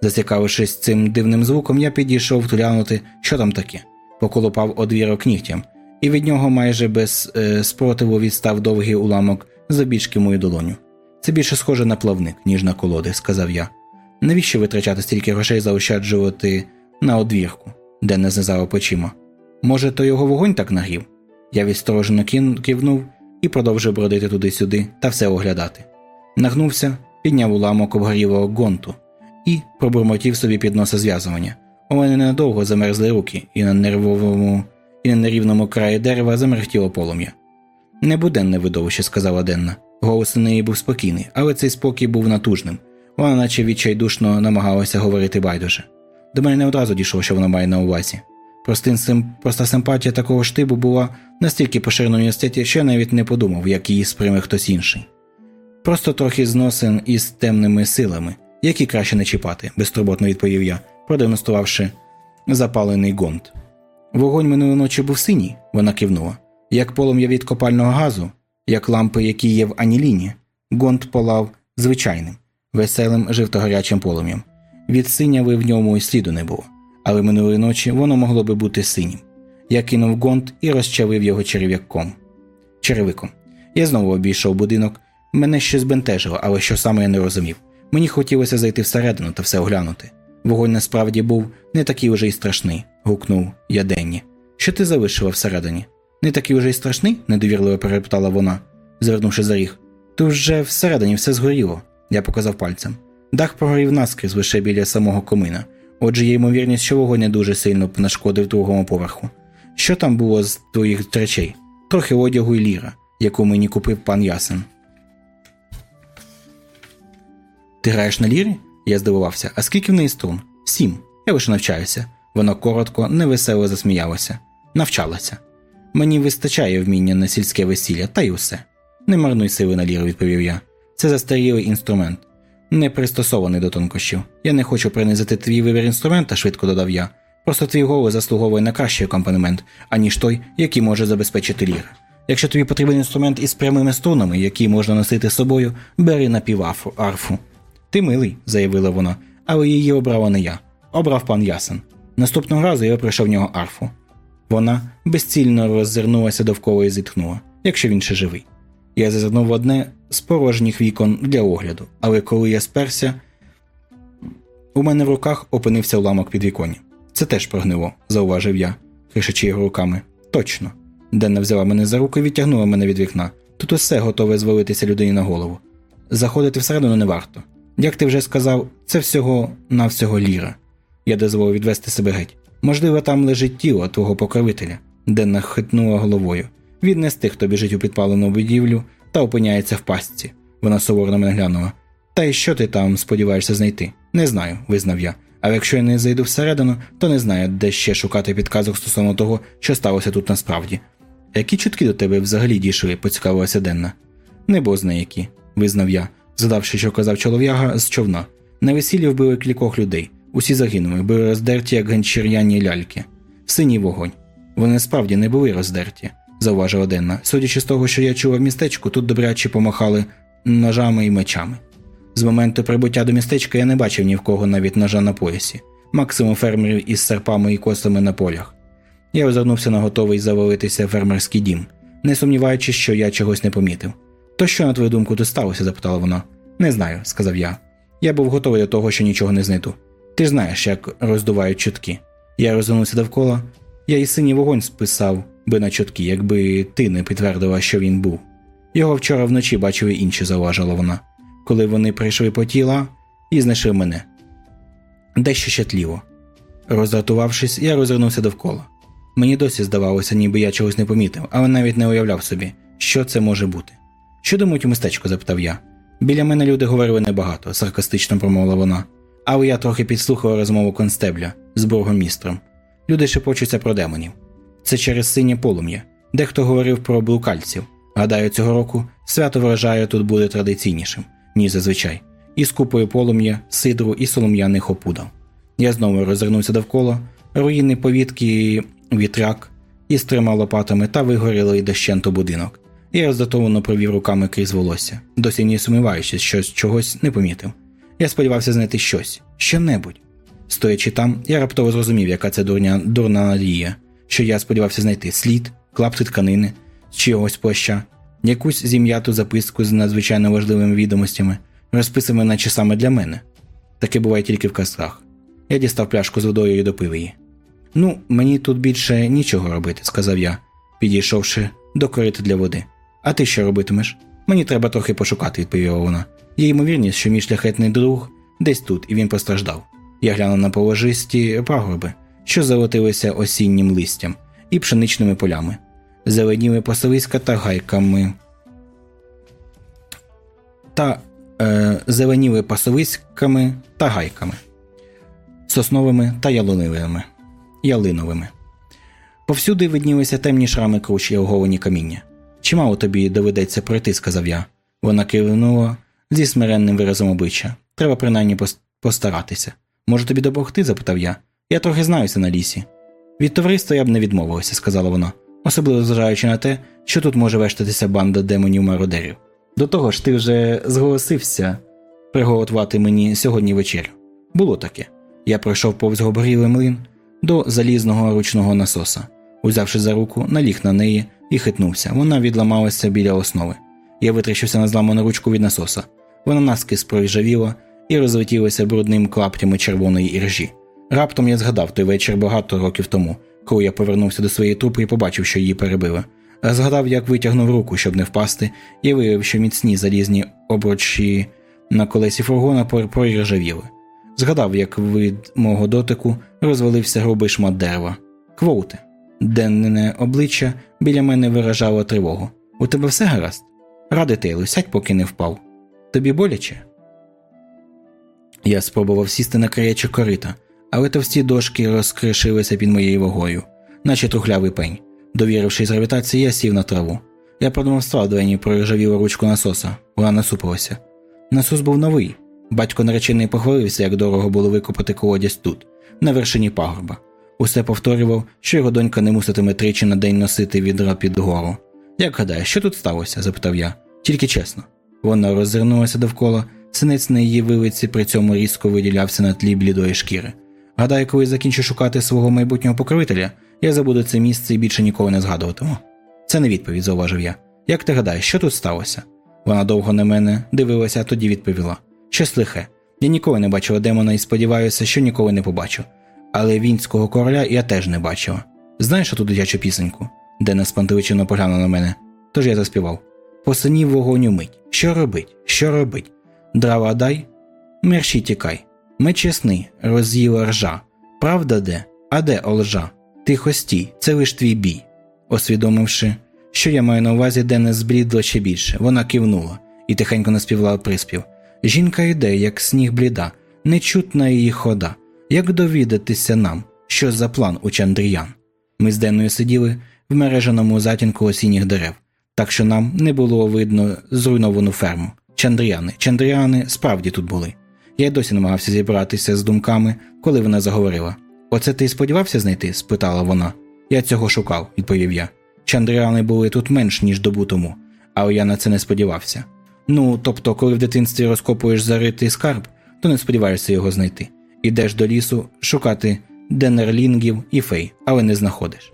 Зацікавившись цим дивним звуком, я підійшов глянути, що там таке, поколопав одвірок нігтям, і від нього майже без е, спротиву відстав довгий уламок забічки мою долоню. Це більше схоже на плавник, ніж на колоди, сказав я. Навіщо витрачати стільки грошей заощаджувати на одвірку, де не знизав очима? Може, то його вогонь так нагрів? Я відсторожено кивнув і продовжив бродити туди-сюди та все оглядати. Нагнувся, підняв уламок обгорілого гонту і пробурмотів собі під носа зв'язування. У мене ненадовго замерзли руки, і на нервовому і на нерівному краї дерева замерехтіло полум'я. Небуденне видовище, сказала Денна. Голос у неї був спокійний, але цей спокій був натужним. Вона, наче відчайдушно, намагалася говорити байдуже. До мене не одразу дійшло, що вона має на увазі. Простин. Проста симпатія такого штибу була настільки поширена в університеті, що я навіть не подумав, як її сприйме хтось інший. Просто трохи зносин із темними силами, які краще не чіпати, безтурботно відповів я, продемонструвавши запалений гонт. Вогонь минулої ночі був синій, вона кивнула, як полум'я від копального газу, як лампи, які є в аніліні, гонт полав звичайним, веселим жовтогарячим полум'ям. Від синяви в ньому й сліду не було, але минулої ночі воно могло би бути синім. Я кинув гонт і розчавив його черв'яком. черевиком. Я знову обійшов будинок. Мене щось збентежило, але що саме я не розумів. Мені хотілося зайти всередину та все оглянути. Вогонь насправді був не такий уже й страшний, гукнув я Денні. Що ти залишила всередині? Не такий уже й страшний? недовірливо перепитала вона, звернувши за ріг. Тут вже всередині все згоріло, я показав пальцем. Дах прогорів наскрізь лише біля самого комина, отже є ймовірність, що вогонь не дуже сильно нашкодив другому поверху. Що там було з твоїх речей? Трохи одягу і ліра, яку мені купив пан Ясен. Ти граєш на лірі? Я здивувався. А скільки в неї струн? Сім. Я лише навчаюся. Вона коротко, невесело засміялася, навчалася. Мені вистачає вміння на сільське весілля, та й усе. Не марнуй сили на ліру, відповів я. Це застарілий інструмент, не пристосований до тонкощів. Я не хочу принизити твій вибір інструмента, швидко додав я. Просто твій голос заслуговує на кращий акомпанемент, аніж той, який може забезпечити ліра. Якщо тобі потрібен інструмент із прямими струнами, який можна носити з собою, бери напіварфу. арфу. Ти милий, заявила вона, але її обрала не я. Обрав пан Ясен. Наступного разу я прийшов в нього арфу. Вона безцільно роззирнулася довкола і зітхнула, якщо він ще живий. Я зазирнув в одне з порожніх вікон для огляду, але коли я сперся, у мене в руках опинився уламок підвіконня. Це теж прогнило, зауважив я, кришачи його руками. Точно. Денна взяла мене за руку і відтягнула мене від вікна. Тут усе готове звалитися людині на голову. Заходити всередину не варто. Як ти вже сказав, це всього навсього ліра. Я дозволив відвести себе геть. Можливо, там лежить тіло твого покровителя. Денна хитнула головою. Він не з тих, хто біжить у підпалену будівлю та опиняється в пастці. Вона суворо мене глянула. Та й що ти там сподіваєшся знайти? Не знаю, визнав я. Але якщо я не зайду всередину, то не знаю, де ще шукати підказок стосовно того, що сталося тут насправді. Які чутки до тебе взагалі дійшли, поцікавилася Денна. Не бозна які, визнав я, задавши, що казав чолов'яга з човна. На весіллі вбили кількох людей. Усі загинули, були роздерті, як ганчір'яні ляльки. Синій вогонь. Вони справді не були роздерті, зауважила Денна. Судячи з того, що я чула в містечку, тут добряче помахали ножами і мечами. З моменту прибуття до містечка я не бачив ні в кого навіть ножа на поясі, максимум фермерів із серпами і косами на полях. Я озирнувся на готовий завалитися фермерський дім, не сумніваючись, що я чогось не помітив. То що, на твою думку, тут сталося? запитала вона. Не знаю, сказав я. Я був готовий до того, що нічого не знайду. Ти ж знаєш, як роздувають чутки. Я розвернувся довкола, я і синій вогонь списав би на чутки, якби ти не підтвердила, що він був. Його вчора вночі бачили інші, зауважила вона, коли вони прийшли по тіла і знайшли мене. Дещо ще тліло. Роздратувавшись, я розвернувся довкола. Мені досі здавалося, ніби я чогось не помітив, але навіть не уявляв собі, що це може бути. Що думають у містечку? запитав я. Біля мене люди говорили небагато, саркастично промовила вона. Але я трохи підслухала розмову констебля з бургомістром. Люди шепочуться про демонів. Це через синє полум'я. Дехто говорив про блукальців. Гадаю, цього року свято врожаю тут буде традиційнішим, ніж зазвичай, із купою полум'я, сидру і солом'яних опудав. Я знову розвернувся довкола, руїни повітки, вітряк із трьома лопатами та вигорілий дощенту будинок. Я роздатовано провів руками крізь волосся, досі не сумніваючись, що чогось не помітив. Я сподівався знайти щось, що-небудь. Стоячи там, я раптово зрозумів, яка це дурня, дурна надія, що я сподівався знайти слід, клапти тканини, з чогось плаща, якусь зім'яту записку з надзвичайно важливими відомостями, розписаними наче саме для мене. Таке буває тільки в казках. Я дістав пляшку з водою і допив її. Ну, мені тут більше нічого робити, сказав я, підійшовши до корита для води. А ти що робитимеш? Мені треба трохи пошукати, відповіла вона. Є ймовірність, що мій шляхетний друг десь тут і він постраждав. Я глянув на положисті пагорби, що золотилися осіннім листям і пшеничними полями, зеленіли пасовиська та гайками. Та е, зеленіли пасовиськами та гайками, сосновими та ялиновими. ялиновими. Повсюди виднілися темні шрами кручі оголені каміння. Чимало тобі доведеться пройти, сказав я. Вона кивнула зі смиренним виразом обличчя. Треба принаймні постаратися. Може тобі допомогти? запитав я. Я трохи знаюся на лісі. Від товариства я б не відмовилася, сказала вона, особливо зважаючи на те, що тут може вештатися банда демонів мародерів. До того ж, ти вже зголосився приготувати мені сьогодні вечерю. Було таке. Я пройшов повз гобрілий млин до залізного ручного насоса. Узявши за руку, наліг на неї і хитнувся. Вона відламалася біля основи. Я витріщився на зламану ручку від насоса. Вона наскіз проржавіла і розлетілася брудним клаптями червоної іржі. Раптом я згадав той вечір багато років тому, коли я повернувся до своєї трупи і побачив, що її перебили. Згадав, як витягнув руку, щоб не впасти, і виявив, що міцні залізні обручі на колесі фургона проржавіли. Згадав, як від мого дотику розвалився грубий шмат дерева. Квоуте. Денне обличчя біля мене виражало тривогу. У тебе все гаразд? Ради Тейлу, сядь, поки не впав. Тобі боляче? Я спробував сісти на краєчок корита, але товсті дошки розкришилися під моєю вагою, наче трухлявий пень. Довірившись гравітації, я сів на траву. Я продемонстрував Двені проржавілу ручку насоса. Вона насупилася. Насос був новий. Батько наречений похвалився, як дорого було викопати колодязь тут, на вершині пагорба. Усе повторював, що його донька не муситиме тричі на день носити відра під гору. Як гадаєш, що тут сталося? запитав я. Тільки чесно. Вона роззирнулася довкола, синець на її вилиці при цьому різко виділявся на тлі блідої шкіри. Гадаю, коли закінчу шукати свого майбутнього покровителя, я забуду це місце і більше ніколи не згадуватиму. Це не відповідь, зауважив я. Як ти гадаєш, що тут сталося? Вона довго на мене дивилася, а тоді відповіла: Щось лихе. Я ніколи не бачила демона і сподіваюся, що ніколи не побачу. Але вінського короля я теж не бачила. Знаєш ту дитячу пісеньку? Дена спантеличено поглянула на мене. Тож я заспівав. Посинів вогонь умить. Що робить? Що робить? Драва дай, мерші тікай. Ми чесний, роз'їла ржа. Правда де? А де олжа? Тихо стій, це лиш твій бій. Освідомивши, що я маю на увазі, Денес зблідла ще більше. Вона кивнула і тихенько наспівала приспів. Жінка йде, як сніг бліда, нечутна її хода. Як довідатися нам, що за план у Чандріян? Ми з Денною сиділи в мережаному затінку осінніх дерев, так що нам не було видно зруйновану ферму. Чандріяни, Чандріяни справді тут були. Я досі намагався зібратися з думками, коли вона заговорила. Оце ти сподівався знайти? спитала вона. Я цього шукав, відповів я. Чандріани були тут менш, ніж добу тому, але я на це не сподівався. Ну, тобто, коли в дитинстві розкопуєш заритий скарб, то не сподіваєшся його знайти. Ідеш до лісу шукати денерлінгів і фей, але не знаходиш.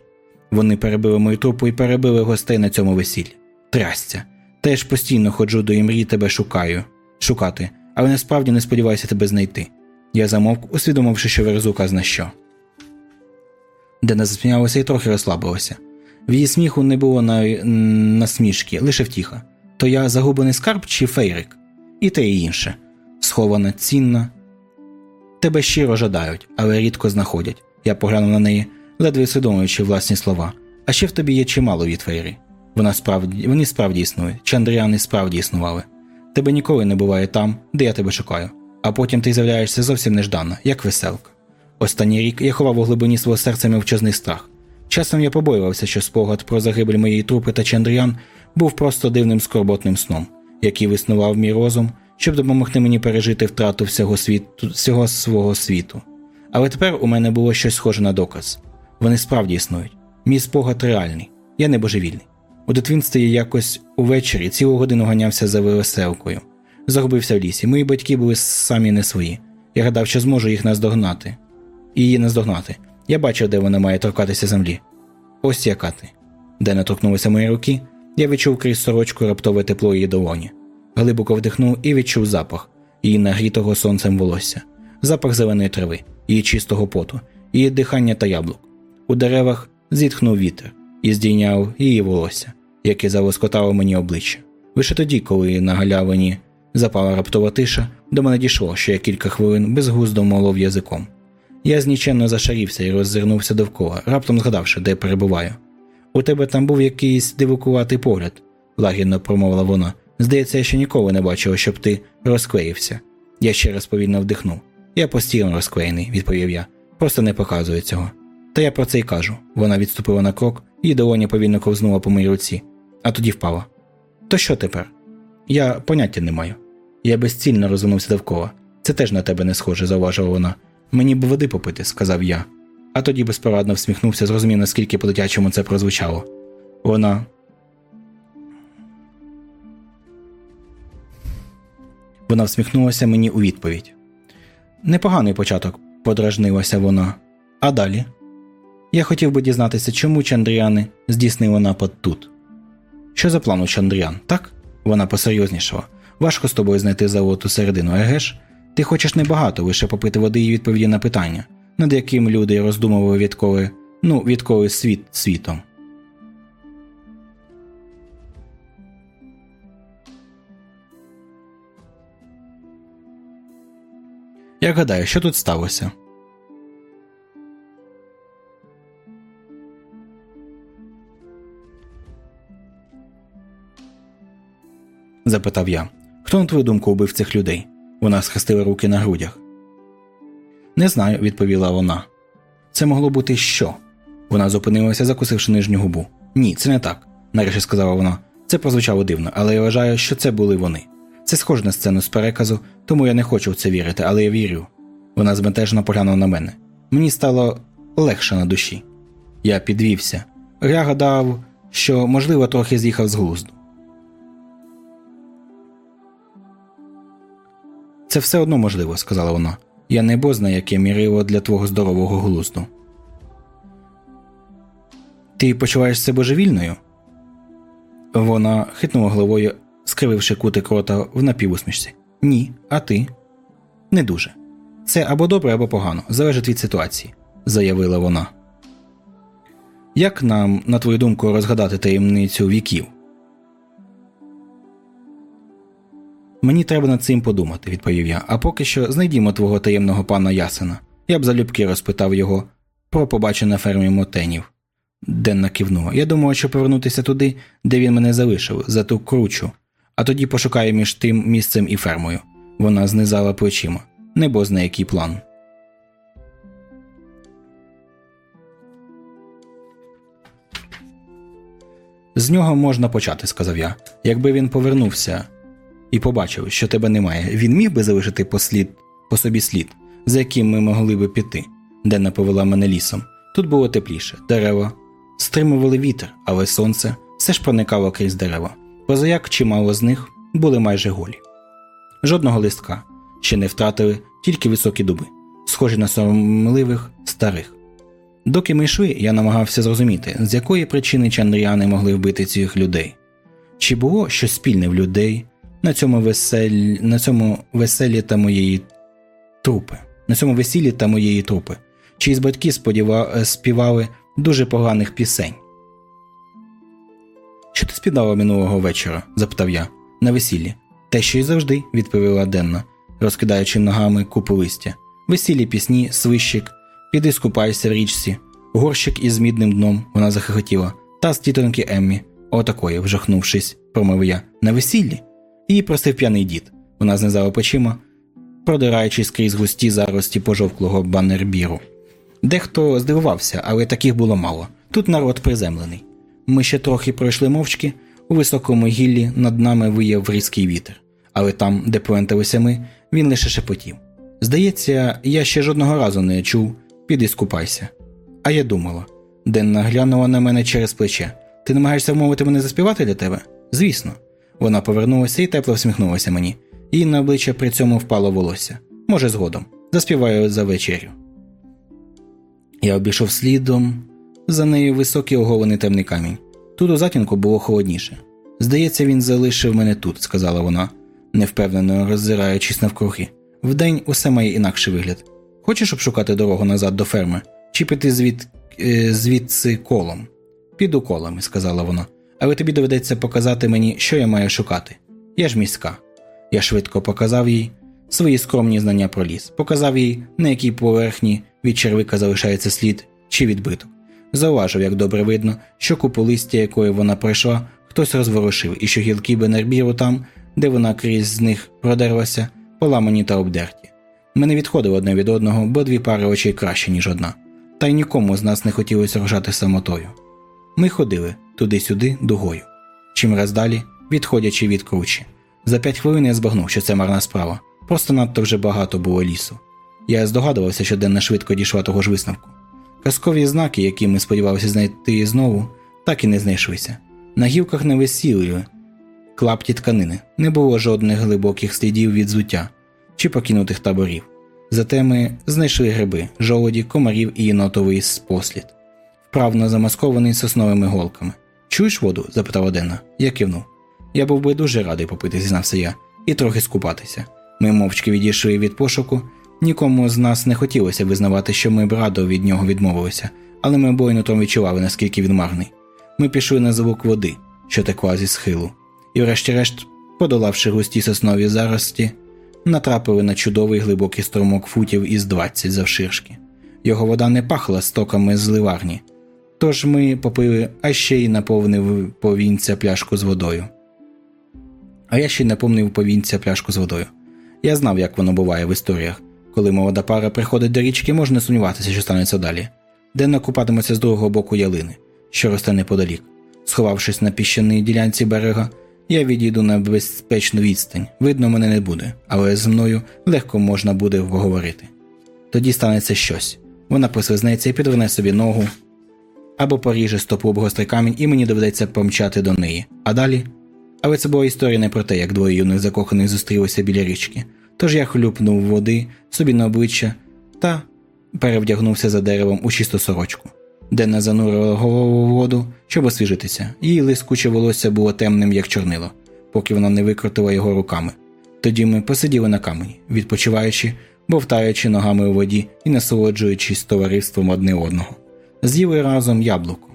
Вони перебили мою трупу і перебили гостей на цьому весіллі. Трясця. Теж постійно ходжу до імрі, тебе шукаю, шукати, але насправді не сподіваюся тебе знайти. Я замовк, усвідомивши, що верзу казна що. Дена засміялася і трохи розслабилася. В її сміху не було на... насмішки, лише втіха. То я загублений скарб чи фейрик? І те і інше. Схована, цінна. Тебе щиро жадають, але рідко знаходять. Я поглянув на неї, ледве усвідомлюючи власні слова. А ще в тобі є чимало від фейри. Вона справді, Вони справді існують, Чандріани справді існували. Тебе ніколи не буває там, де я тебе шукаю, а потім ти з'являєшся зовсім нежданно, як веселка. Останній рік я ховав у глибині свого серця мовчазний страх. Часом я побоювався, що спогад про загибель моєї трупи та Чандріан був просто дивним скорботним сном, який виснував мій розум, щоб допомогти мені пережити втрату всього світу, всього свого світу. Але тепер у мене було щось схоже на доказ. Вони справді існують. Мій спогад реальний, я не божевільний. У дитинстві якось увечері цілу годину ганявся за веселкою. Загубився в лісі. Мої батьки були самі не свої. Я гадав, що зможу їх наздогнати. І її наздогнати. Я бачив, де вона має торкатися землі. Ось яка ти. Де наторкнулися мої руки, я відчув крізь сорочку раптове тепло її долоні. Глибоко вдихнув і відчув запах її нагрітого сонцем волосся, запах зеленої трави, її чистого поту, її дихання та яблук. У деревах зітхнув вітер і здійняв її волосся, яке залоскотало мені обличчя. Лише тоді, коли на галявині запала раптова тиша, до мене дійшло, що я кілька хвилин безгуздо молов язиком. Я зніченно зашарівся і роззирнувся довкола, раптом згадавши, де перебуваю. У тебе там був якийсь дивукуватий погляд, лагідно промовила вона. Здається, я ще ніколи не бачила, щоб ти розклеївся. Я ще раз повільно вдихнув. Я постійно розклеєний, відповів я. Просто не показую цього. Та я про це й кажу. Вона відступила на крок, і долоня повільно ковзнула по моїй руці, а тоді впала. То що тепер? Я поняття не маю. Я безцільно розвернувся довкола. Це теж на тебе не схоже, зауважила вона. Мені б води попити, сказав я, а тоді безпорадно всміхнувся, зрозумів, наскільки по-дитячому це прозвучало. Вона. Вона всміхнулася мені у відповідь. Непоганий початок, подражнилася вона. А далі. Я хотів би дізнатися, чому Чандріани здійснили напад тут. Що за план у Чандріан, так? Вона посерйознішала. Важко з тобою знайти золоту середину, еге ж? Ти хочеш небагато лише попити води і відповіді на питання, над яким люди роздумували відколи, ну, відколи світ світом. Як гадаю, що тут сталося? запитав я. Хто на твою думку убив цих людей? Вона схрестила руки на грудях. Не знаю, відповіла вона. Це могло бути що? Вона зупинилася, закусивши нижню губу. Ні, це не так, нарешті сказала вона. Це прозвучало дивно, але я вважаю, що це були вони. Це схоже на сцену з переказу, тому я не хочу в це вірити, але я вірю. Вона збентежено поглянула на мене. Мені стало легше на душі. Я підвівся. Я гадав, що, можливо, трохи з'їхав з глузду. Це все одно можливо, сказала вона. Я не бозна, яке мірило для твого здорового глузду. Ти почуваєшся божевільною? Вона хитнула головою, скрививши кутик рота в напівусмішці. Ні, а ти? Не дуже. Це або добре, або погано, залежить від ситуації, заявила вона. Як нам, на твою думку, розгадати таємницю віків? Мені треба над цим подумати, відповів я, а поки що знайдімо твого таємного пана Ясена. Я б залюбки розпитав його про побачене фермі мотенів. Денна кивнула. Я думаю, що повернутися туди, де він мене залишив, за ту кручу, а тоді пошукаю між тим місцем і фермою. Вона знизала плечима. Небо зна який план. З нього можна почати, сказав я. Якби він повернувся і побачив, що тебе немає, він міг би залишити послід, по собі слід, за яким ми могли би піти, Денна повела мене лісом. Тут було тепліше, дерева стримували вітер, але сонце все ж проникало крізь дерева. Позаяк чимало з них були майже голі. Жодного листка ще не втратили тільки високі дуби, схожі на соромливих старих. Доки ми йшли, я намагався зрозуміти, з якої причини чандріани могли вбити цих людей. Чи було щось спільне в людей на цьому весель... на цьому веселі та моєї трупи, на цьому весіллі та моєї трупи, чиїсь батьки сподіва... співали дуже поганих пісень. Що ти співала минулого вечора? запитав я. На весіллі. Те, що й завжди, відповіла Денна, розкидаючи ногами купу листя. Весілі пісні, свищик, піди скупайся в річці, горщик із мідним дном, вона захихотіла, та з тітоньки Еммі, отакої, вжахнувшись, промовив я. На весіллі? Її просив п'яний дід. Вона знизала плечима, продираючись крізь густі зарості пожовклого банербіру. Дехто здивувався, але таких було мало. Тут народ приземлений. Ми ще трохи пройшли мовчки, у високому гіллі над нами вияв різкий вітер, але там, де пленталися ми, він лише шепотів. Здається, я ще жодного разу не чув піди скупайся. А я думала. Денна глянула на мене через плече. Ти намагаєшся вмовити мене заспівати для тебе? Звісно. Вона повернулася і тепло всміхнулася мені. Її на обличчя при цьому впало волосся. Може, згодом. Заспіваю за вечерю. Я обійшов слідом за нею високий оголений темний камінь. Тут у затінку було холодніше. Здається, він залишив мене тут, сказала вона, невпевнено роззираючись навкруги. Вдень усе має інакший вигляд. Хочеш обшукати дорогу назад до ферми, чи піти звід... Е, звідси колом? Піду колами, сказала вона, але тобі доведеться показати мені, що я маю шукати. Я ж міська. Я швидко показав їй свої скромні знання про ліс, показав їй, на якій поверхні від червика залишається слід чи відбиток. Зауважив, як добре видно, що купу листя, якої вона пройшла, хтось розворушив, і що гілки бенербіру там, де вона крізь з них продерлася, поламані та обдерті. Ми не відходили одне від одного, бо дві пари очей краще, ніж одна, та й нікому з нас не хотілося рожати самотою. Ми ходили туди-сюди дугою, чим раз далі, відходячи від кручі. За п'ять хвилин я збагнув, що це марна справа, просто надто вже багато було лісу. Я здогадувався, що Денна швидко дійшла того ж висновку. Казкові знаки, які ми сподівалися знайти знову, так і не знайшлися. На гілках не висіли клапті тканини, не було жодних глибоких слідів від зуття чи покинутих таборів. Зате ми знайшли гриби, жолоді, комарів і єнотовий послід, вправно замаскований сосновими голками. Чуєш воду? запитав Денна. Я кивнув. Я був би дуже радий попити, зізнався я, і трохи скупатися. Ми мовчки відійшли від пошуку. Нікому з нас не хотілося визнавати, що ми б радо від нього відмовилися, але ми обоє нутром відчували, наскільки він марний. Ми пішли на звук води, що текла зі схилу, і, врешті-решт, подолавши густі соснові зарості, натрапили на чудовий глибокий струмок футів із 20 завширшки. Його вода не пахла стоками з ливарні, тож ми попили, а ще й наповнив повінця пляшку з водою. А я ще й наповнив повінця пляшку з водою. Я знав, як воно буває в історіях Коли молода пара приходить до річки, можна сумніватися, що станеться далі. Денна купатиметься з другого боку ялини, що росте неподалік. Сховавшись на піщаній ділянці берега, я відійду на безпечну відстань. Видно, мене не буде, але з мною легко можна буде поговорити. Тоді станеться щось. Вона присвизнеться і підверне собі ногу або поріже стопу об гострий камінь, і мені доведеться помчати до неї. А далі. Але це була історія не про те, як двоє юних закоханих зустрілися біля річки. Тож я хлюпнув води собі на обличчя та перевдягнувся за деревом у чисту сорочку. Денна занурила голову в воду, щоб освіжитися. Її лискуче волосся було темним, як чорнило, поки вона не викрутила його руками. Тоді ми посиділи на камені, відпочиваючи, бовтаючи ногами у воді і насолоджуючись товариством одне одного. З'їли разом яблуко,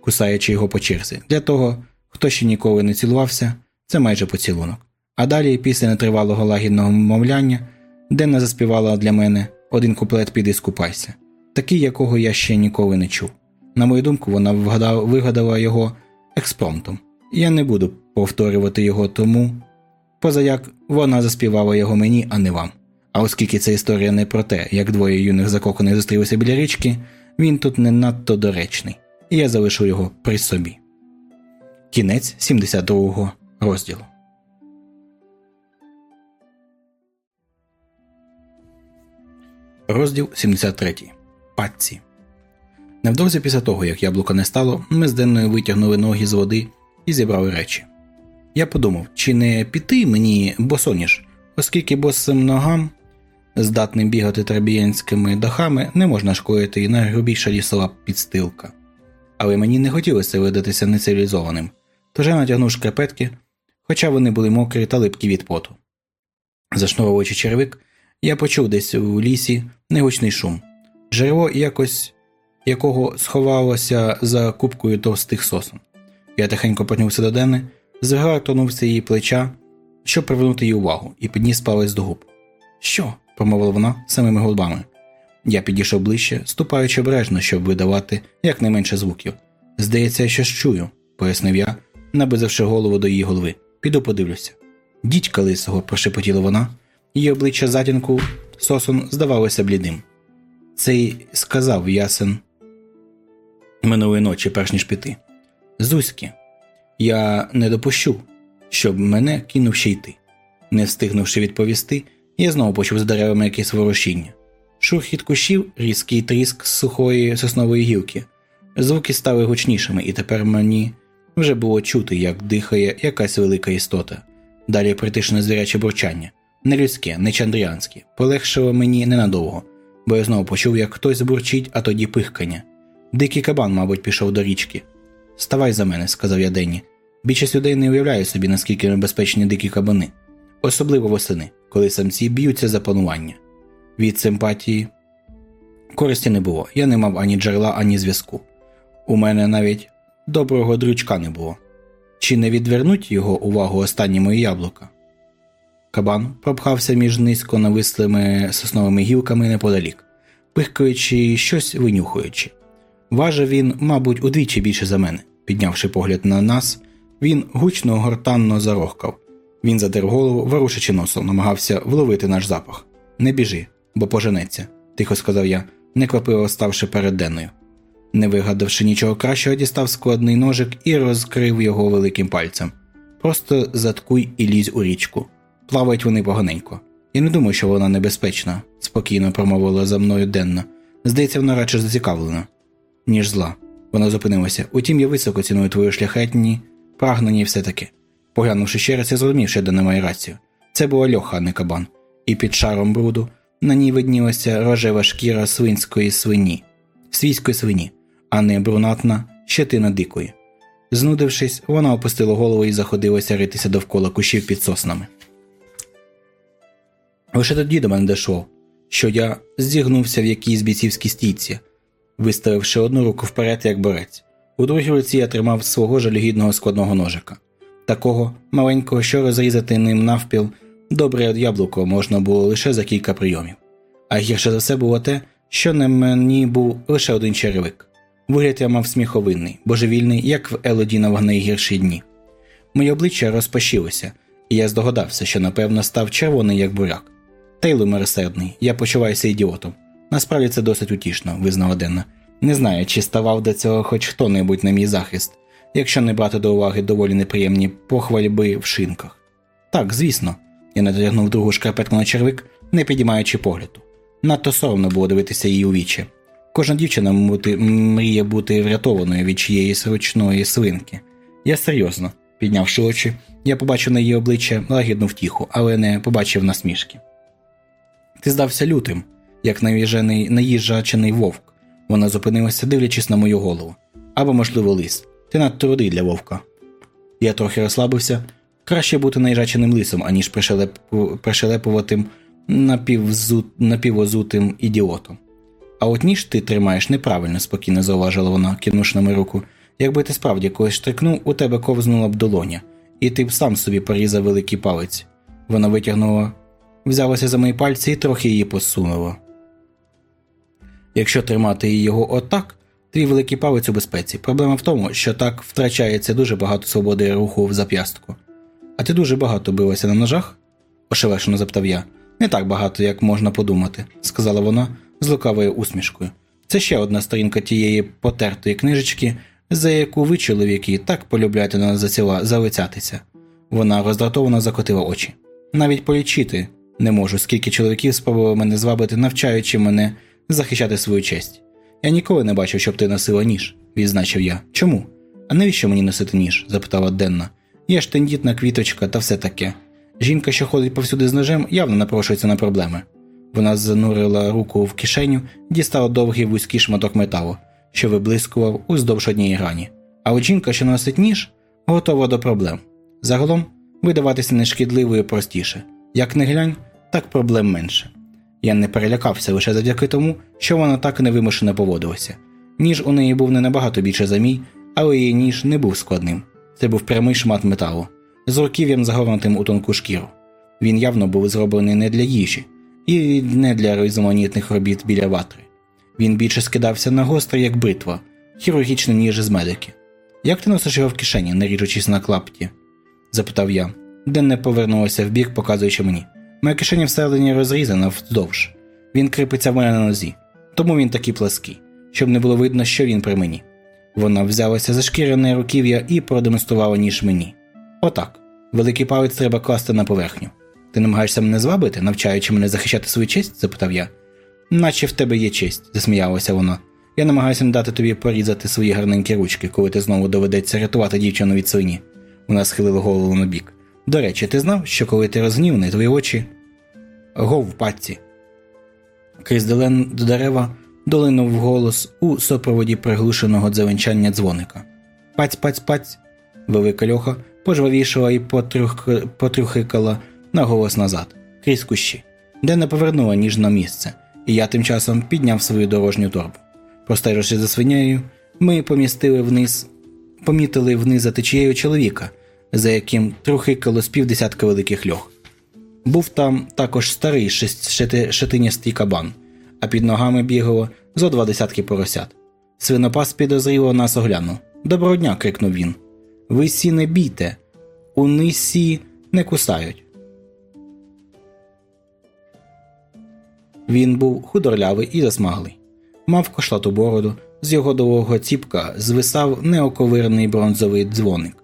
кусаючи його по черзі. Для того, хто ще ніколи не цілувався, це майже поцілунок. А далі, після нетривалого лагідного мовляння, Денна заспівала для мене один куплет піди скупайся, такий, якого я ще ніколи не чув. На мою думку, вона вигадала його експромтом. Я не буду повторювати його тому, позаяк вона заспівала його мені, а не вам. А оскільки ця історія не про те, як двоє юних закоханих зустрілися біля річки, він тут не надто доречний, і я залишу його при собі. Кінець 72 го розділу. Розділ 73. Патці. Невдовзі після того, як яблука не стало, ми з Денною витягнули ноги з води і зібрали речі. Я подумав, чи не піти мені босоніж, оскільки босим ногам, здатним бігати трабіянськими дахами, не можна шкоїти і найгрубіша лісова підстилка. Але мені не хотілося видатися нецивілізованим, тож я натягнув шкарпетки, хоча вони були мокрі та липкі від поту. Зашнуровуючи червик, я почув десь у лісі негучний шум, джерело якось якого сховалося за купкою товстих сосон. Я тихенько потнувся до Дени, згар торнувся її плеча, щоб привернути її увагу, і підніс палець до губ. Що? промовила вона самими губами. Я підійшов ближче, ступаючи обережно, щоб видавати якнайменше звуків. Здається, я щось чую, пояснив я, набизавши голову до її голови. Піду подивлюся. Дідька лисого, прошепотіла вона, її обличчя затінку сосон здавалося блідим. Цей сказав ясен минулої ночі, перш ніж піти. Зузьки, я не допущу, щоб мене кинув ще йти. Не встигнувши відповісти, я знову почув з деревами якесь ворушіння. Шурхіт кущів, різкий тріск з сухої соснової гілки. Звуки стали гучнішими, і тепер мені вже було чути, як дихає якась велика істота. Далі притишне звіряче бурчання. Не людське, не чандріанське, полегшило мені ненадовго, бо я знову почув, як хтось бурчить, а тоді пихкання. Дикий кабан, мабуть, пішов до річки. Ставай за мене, сказав я Денні. Більшість людей не уявляє собі, наскільки небезпечні дикі кабани, особливо восени, коли самці б'ються за панування. Від симпатії користі не було, я не мав ані джерела, ані зв'язку. У мене навіть доброго дрючка не було. Чи не відвернуть його увагу останні мої яблука? Кабан пропхався між низько навислими сосновими гілками неподалік, пихкаючи щось винюхуючи. Важив він, мабуть, удвічі більше за мене. Піднявши погляд на нас, він гучно гортанно зарохкав. Він задер голову, ворушачи носом, намагався вловити наш запах. Не біжи, бо поженеться, тихо сказав я, неквапливо ставши перед денною. Не вигадавши нічого кращого, дістав складний ножик і розкрив його великим пальцем. Просто заткуй і лізь у річку. Плавають вони поганенько. Я не думаю, що вона небезпечна, спокійно промовила за мною денна. Здається, вона радше зацікавлена, ніж зла. Вона зупинилася. Утім, я високо ціную твої шляхетні, прагнені і все таки. Поглянувши ще раз, я зрозумів, що де має рацію. Це була льоха, а не кабан, і під шаром бруду на ній виднілася рожева шкіра свинської свині, свійської свині, а не брунатна щетина дикої. Знудившись, вона опустила голову і заходилася ритися довкола кущів під соснами. Лише тоді до мене дійшло, що я зігнувся в якійсь бійцівській стійці, виставивши одну руку вперед, як борець. У другій руці я тримав свого жалюгідного складного ножика, такого маленького, що розрізати ним навпіл добре яблуко можна було лише за кілька прийомів. А гірше за все було те, що на мені був лише один черевик. Вигляд я мав сміховинний, божевільний, як в Елодіна в найгірші дні. Моє обличчя розпашілося, і я здогадався, що напевно став червоний, як буряк. Тейлу миросердний, я почуваюся ідіотом. Насправді це досить утішно, визнала Денна. Не знаю, чи ставав до цього хоч хто-небудь на мій захист, якщо не брати до уваги доволі неприємні похвальби в шинках. Так, звісно, я натягнув другу шкарпетку на червик, не підіймаючи погляду. Надто соромно було дивитися її у вічі. Кожна дівчина мріє бути врятованою від чиєїсь ручної свинки. Я серйозно, піднявши очі, я побачив на її обличчя лагідну втіху, але не побачив насмішки. Ти здався лютим, як наїжджачений вовк. Вона зупинилася, дивлячись на мою голову. Або, можливо, лис. Ти надто рудий для вовка. Я трохи розслабився. Краще бути наїжаченим лисом, аніж пришелепуватим напівозутим ідіотом. А от ніж ти тримаєш неправильно, спокійно зауважила вона, кинувши на руку. Якби ти справді когось штрикнув, у тебе ковзнула б долоня, і ти б сам собі порізав великий палець. Вона витягнула, взялася за мої пальці і трохи її посунула. Якщо тримати його отак, твій великий палець у безпеці. Проблема в тому, що так втрачається дуже багато свободи руху в зап'ястку. А ти дуже багато билася на ножах? ошелешено запитав я. Не так багато, як можна подумати, сказала вона з лукавою усмішкою. Це ще одна сторінка тієї потертої книжечки, за яку ви, чоловіки, так полюбляєте на заціла залицятися. Вона роздратовано закотила очі. Навіть полічити не можу, скільки чоловіків спробували мене звабити, навчаючи мене захищати свою честь. Я ніколи не бачив, щоб ти носила ніж, відзначив я. Чому? А навіщо мені носити ніж? запитала Денна. Я ж тендітна квіточка та все таке. Жінка, що ходить повсюди з ножем, явно напрошується на проблеми. Вона занурила руку в кишеню дістала довгий вузький шматок металу, що виблискував уздовж однієї грані. А от жінка, що носить ніж, готова до проблем. Загалом видаватися нешкідливою простіше. Як не глянь, так проблем менше. Я не перелякався лише завдяки тому, що вона так невимушено поводилася. Ніж у неї був не набагато більше за мій, але її ніж не був складним. Це був прямий шмат металу, з руків'ям загорнутим у тонку шкіру. Він явно був зроблений не для їжі, і не для різноманітних робіт біля ватри. Він більше скидався на гострий, як бритва, хірургічний ніж з медики. Як ти носиш його в кишені, не ріжучись на клапті? запитав я. Денне повернулася вбік, показуючи мені. Моя кишеня всередині розрізана вздовж. Він кріпиться в мене на нозі, тому він такий плаский, щоб не було видно, що він при мені. Вона взялася за шкіряне руків'я і продемонструвала ніж мені. Отак. Великий палець треба класти на поверхню. Ти намагаєшся мене звабити, навчаючи мене захищати свою честь? запитав я. Наче в тебе є честь, засміялася вона. Я намагаюся не дати тобі порізати свої гарненькі ручки, коли ти знову доведеться рятувати дівчину від свині. Вона схилила голову на бік. До речі, ти знав, що коли ти розгніваний, твої очі гов патці. Крізь до дерева долинув голос у супроводі приглушеного дзеленчання дзвоника. Паць, паць, паць. Велика льоха пожвавішала і потрюх... потрюхикала на голос назад, крізь кущі, де не повернула ніж на місце, і я тим часом підняв свою дорожню торбу. Простеживши за свинею, ми помістили вниз, помітили вниз за течією чоловіка, за яким трухикало з півдесятка великих льох. Був там також старий шатинястий кабан, а під ногами бігало зо два десятки поросят. Свинопас підозріло нас оглянув. Доброго дня! крикнув він. Ви сі не бійте, уни сі не кусають. Він був худорлявий і засмаглий, мав кошлату бороду, з його довгого ціпка звисав неоковирний бронзовий дзвоник,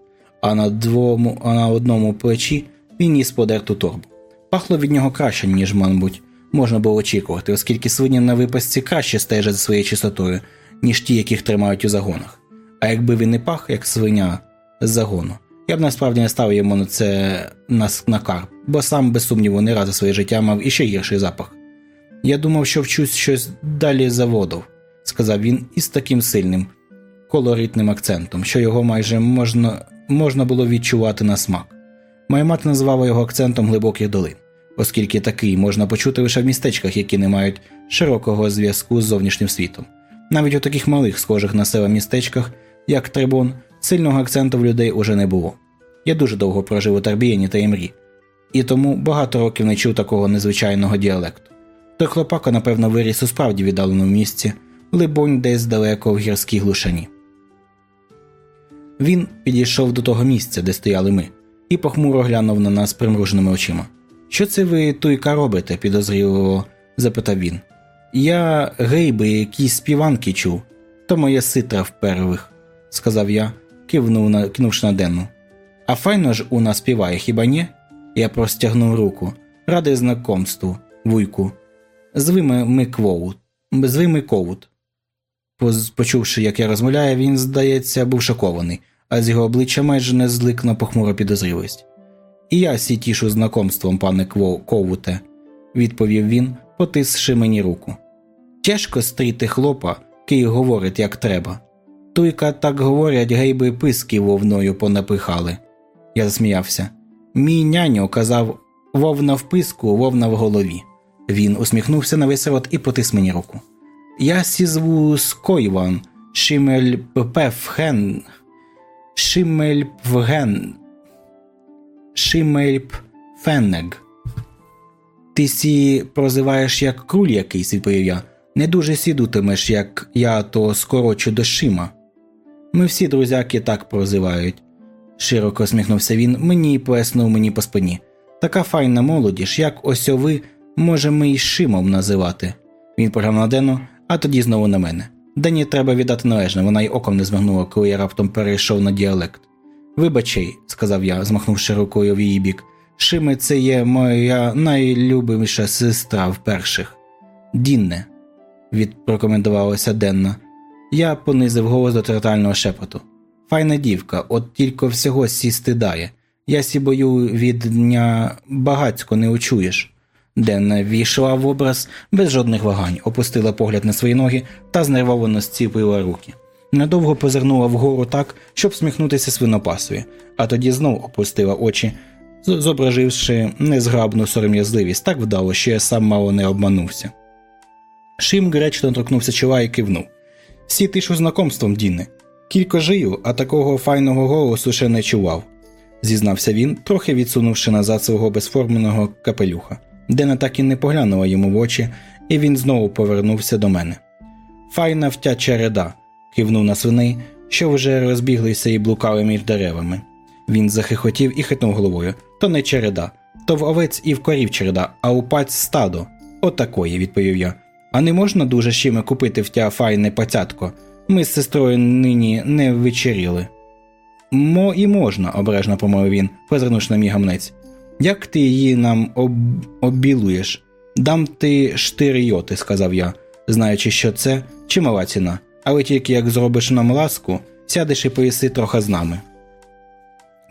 а на двому, а на одному плечі він ніс подерту торбу. Пахло від нього краще, ніж, мабуть, можна було очікувати, оскільки свині на випасці краще стежать за своєю чистотою, ніж ті, яких тримають у загонах. А якби він не пах, як свиня з загону, я б насправді не ставив йому на це на, на карп, бо сам, без сумніву, не раз за своє життя мав іще гірший запах. Я думав, що вчусь щось далі заводов, сказав він із таким сильним, колоритним акцентом, що його майже можна можна було відчувати на смак. Моя мати називала його акцентом глибоких долин, оскільки такий можна почути лише в містечках, які не мають широкого зв'язку з зовнішнім світом. Навіть у таких малих, схожих на села містечках, як Трибон, сильного акценту в людей уже не було. Я дуже довго прожив у Тарбієні та Імрі, і тому багато років не чув такого незвичайного діалекту. Той хлопака, напевно, виріс у справді віддаленому місці, либонь, десь далеко в гірській глушині. Він підійшов до того місця, де стояли ми, і похмуро глянув на нас примруженими очима. Що це ви туйка робите? підозріливо запитав він. Я гейби якісь співанки чув, то моя ситра в первих, сказав я, кивнув на, кивнувши на денну. А файно ж у нас співає, хіба ні? Я простягнув руку. Радий знакомству, вуйку. Зви ми квоут. Зви ми ковут. Почувши, як я розмовляю, він, здається, був шокований, а з його обличчя майже не зликна похмура підозрілість. І я сі тішу знакомством, пане Ковуте, відповів він, потисши мені руку. Тяжко стріти хлопа, кий говорить, як треба. Туйка так говорять, гейби писки вовною понапихали. Я засміявся. Мій няньо казав вовна в писку, вовна в голові. Він усміхнувся на весь рот і потис мені руку. Я сі зву Скойван, Шимель Пефген, Шимель Пвген, Шимельп Феннег. Ти сі прозиваєш як круль якийсь, відповів я. Не дуже сі дутимеш, як я, то скорочу до Шима. Ми всі друзяки так прозивають. Широко сміхнувся він, мені і плеснув мені по спині. Така файна молодіж, як ось ви, може, ми й Шимом називати. Він програв на Дену, а тоді знову на мене. Дені треба віддати належне, вона й оком не змигнула, коли я раптом перейшов на діалект. Вибачай, сказав я, змахнувши рукою в її бік. Шими, це є моя найлюбиміша сестра в перших. Дінне, відпрокомендувалася Денна. Я понизив голос до театрального шепоту. Файна дівка, от тільки всього сі стидає. Я сі бою від дня багацько не учуєш. Денна війшла в образ без жодних вагань, опустила погляд на свої ноги та знервовано зціпила руки. Недовго позирнула вгору так, щоб сміхнутися свинопасові, а тоді знов опустила очі, зображивши незграбну сором'язливість, так вдало, що я сам мало не обманувся. Шим гречно торкнувся чола і кивнув. Всі тишу знакомством, Діне. Кілько жию, а такого файного голосу ще не чував, зізнався він, трохи відсунувши назад свого безформеного капелюха. Дена так і не поглянула йому в очі, і він знову повернувся до мене. Файна втяча реда, кивнув на свиней, що вже розбіглися і блукали між деревами. Він захихотів і хитнув головою то не череда, то в овець і в корів череда, а у паць стадо. Отакої, відповів я. А не можна дуже щиме купити в тя файне пацятко. Ми з сестрою нині не вечеріли. Мо і можна, обережно промовив він, позирнувши на мій гамнець. Як ти її нам об... обілуєш? Дам ти штири йоти, сказав я, знаючи, що це чимала ціна, але тільки як зробиш нам ласку, сядеш і поїси трохи з нами.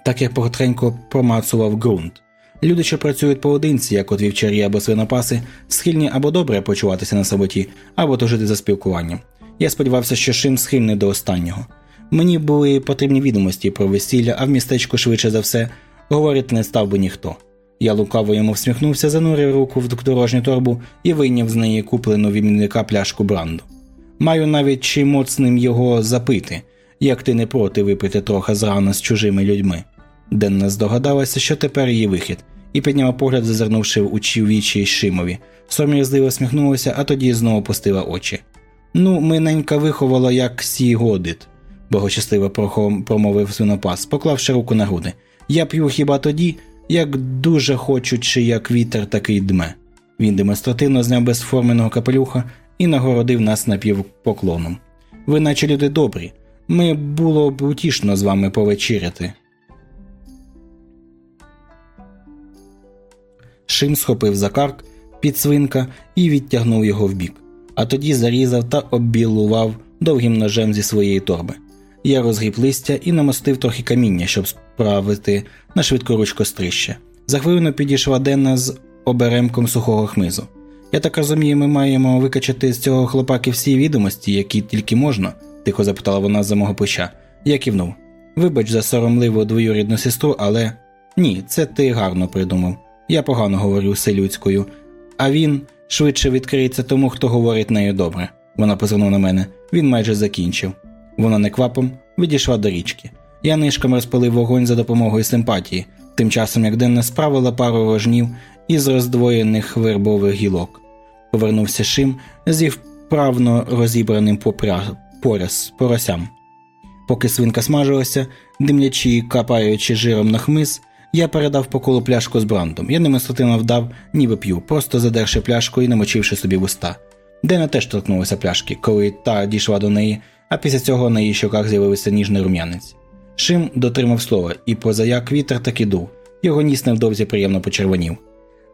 Так я потренько промацував ґрунт. Люди, що працюють поодинці, як от вівчарі або свинопаси, схильні або добре почуватися на самоті, або то жити за спілкуванням. Я сподівався, що Шим схильний до останнього. Мені були потрібні відомості про весілля, а в містечку швидше за все говорити не став би ніхто. Я лукаво йому всміхнувся, занурив руку в дорожню торбу і вийняв з неї куплену відмінника пляшку бранду. Маю навіть чи моцним його запити, як ти не проти випити трохи зрано з чужими людьми. Денна здогадалася, що тепер її вихід, і підняла погляд, зазирнувши в очі вічі Шимові. Сором'язливо сміхнулася, а тоді знову пустила очі. Ну, миненька виховала, як сі годит, богочастиво промовив свинопас, поклавши руку на груди. Я п'ю хіба тоді, як дуже хочучи, як вітер такий дме. Він демонстративно зняв безформеного капелюха і нагородив нас напівпоклоном. Ви, наче люди добрі, ми було б утішно з вами повечеряти. Шим схопив за карк під свинка і відтягнув його вбік, а тоді зарізав та оббілував довгим ножем зі своєї торби. Я розгріб листя і намостив трохи каміння, щоб справити на швидкоруч кострище. За хвилину підійшла Денна з оберемком сухого хмизу. Я так розумію, ми маємо викачати з цього хлопаки всі відомості, які тільки можна, тихо запитала вона за мого плеча. Я кивнув. Вибач за соромливу двоюрідну сестру, але ні, це ти гарно придумав. Я погано говорю селюдською, а він швидше відкриється тому, хто говорить нею добре. Вона позирнула на мене. Він майже закінчив. Вона неквапом відійшла до річки. Я нишком розпалив вогонь за допомогою симпатії, тим часом як Денна справила пару рожнів із роздвоєних вербових гілок. Повернувся Шим зі вправно розібраним попря... поряс, поросям. Поки свинка смажилася, димлячи і капаючи жиром на хмиз, Я передав по колу пляшку з брандом. Я демонстративно вдав, ніби п'ю, просто задерши пляшку і намочивши собі вуста. Дена теж торкнулася пляшки, коли та дійшла до неї, а після цього на її щоках з'явився ніжний рум'янець. Шим дотримав слова, і позаяк вітер таки дув, його ніс невдовзі приємно почервонів.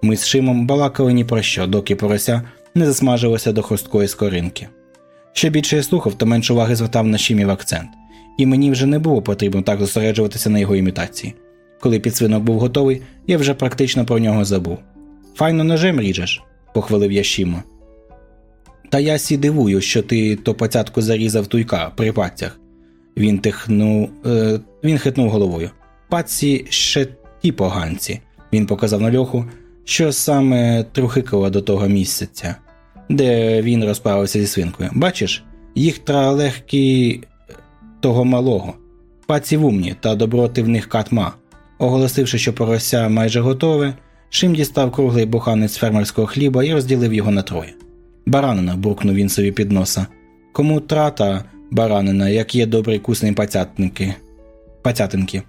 Ми з Шимом балакали ні про що, доки порося не засмажилося до хрусткої скоринки. Що більше я слухав, то менше уваги звертав на Шимів акцент, і мені вже не було потрібно так зосереджуватися на його імітації. Коли підсвинок був готовий, я вже практично про нього забув. Файно ножем ріжеш, похвалив я Шіма. Та я сі дивую, що ти то пацятку зарізав туйка при пацях. Він тихнув, е, він хитнув головою. Паці ще ті поганці. Він показав на льоху, що саме трухикало до того місяця, де він розправився зі свинкою. Бачиш, їх тра легкі того малого. Паці вумні та доброти в них катма. Оголосивши, що порося майже готове, Шим дістав круглий буханець фермерського хліба і розділив його на троє. Баранина, буркнув він собі під носа. Кому трата баранина, як є добрі кусні пацятники. пацятинки.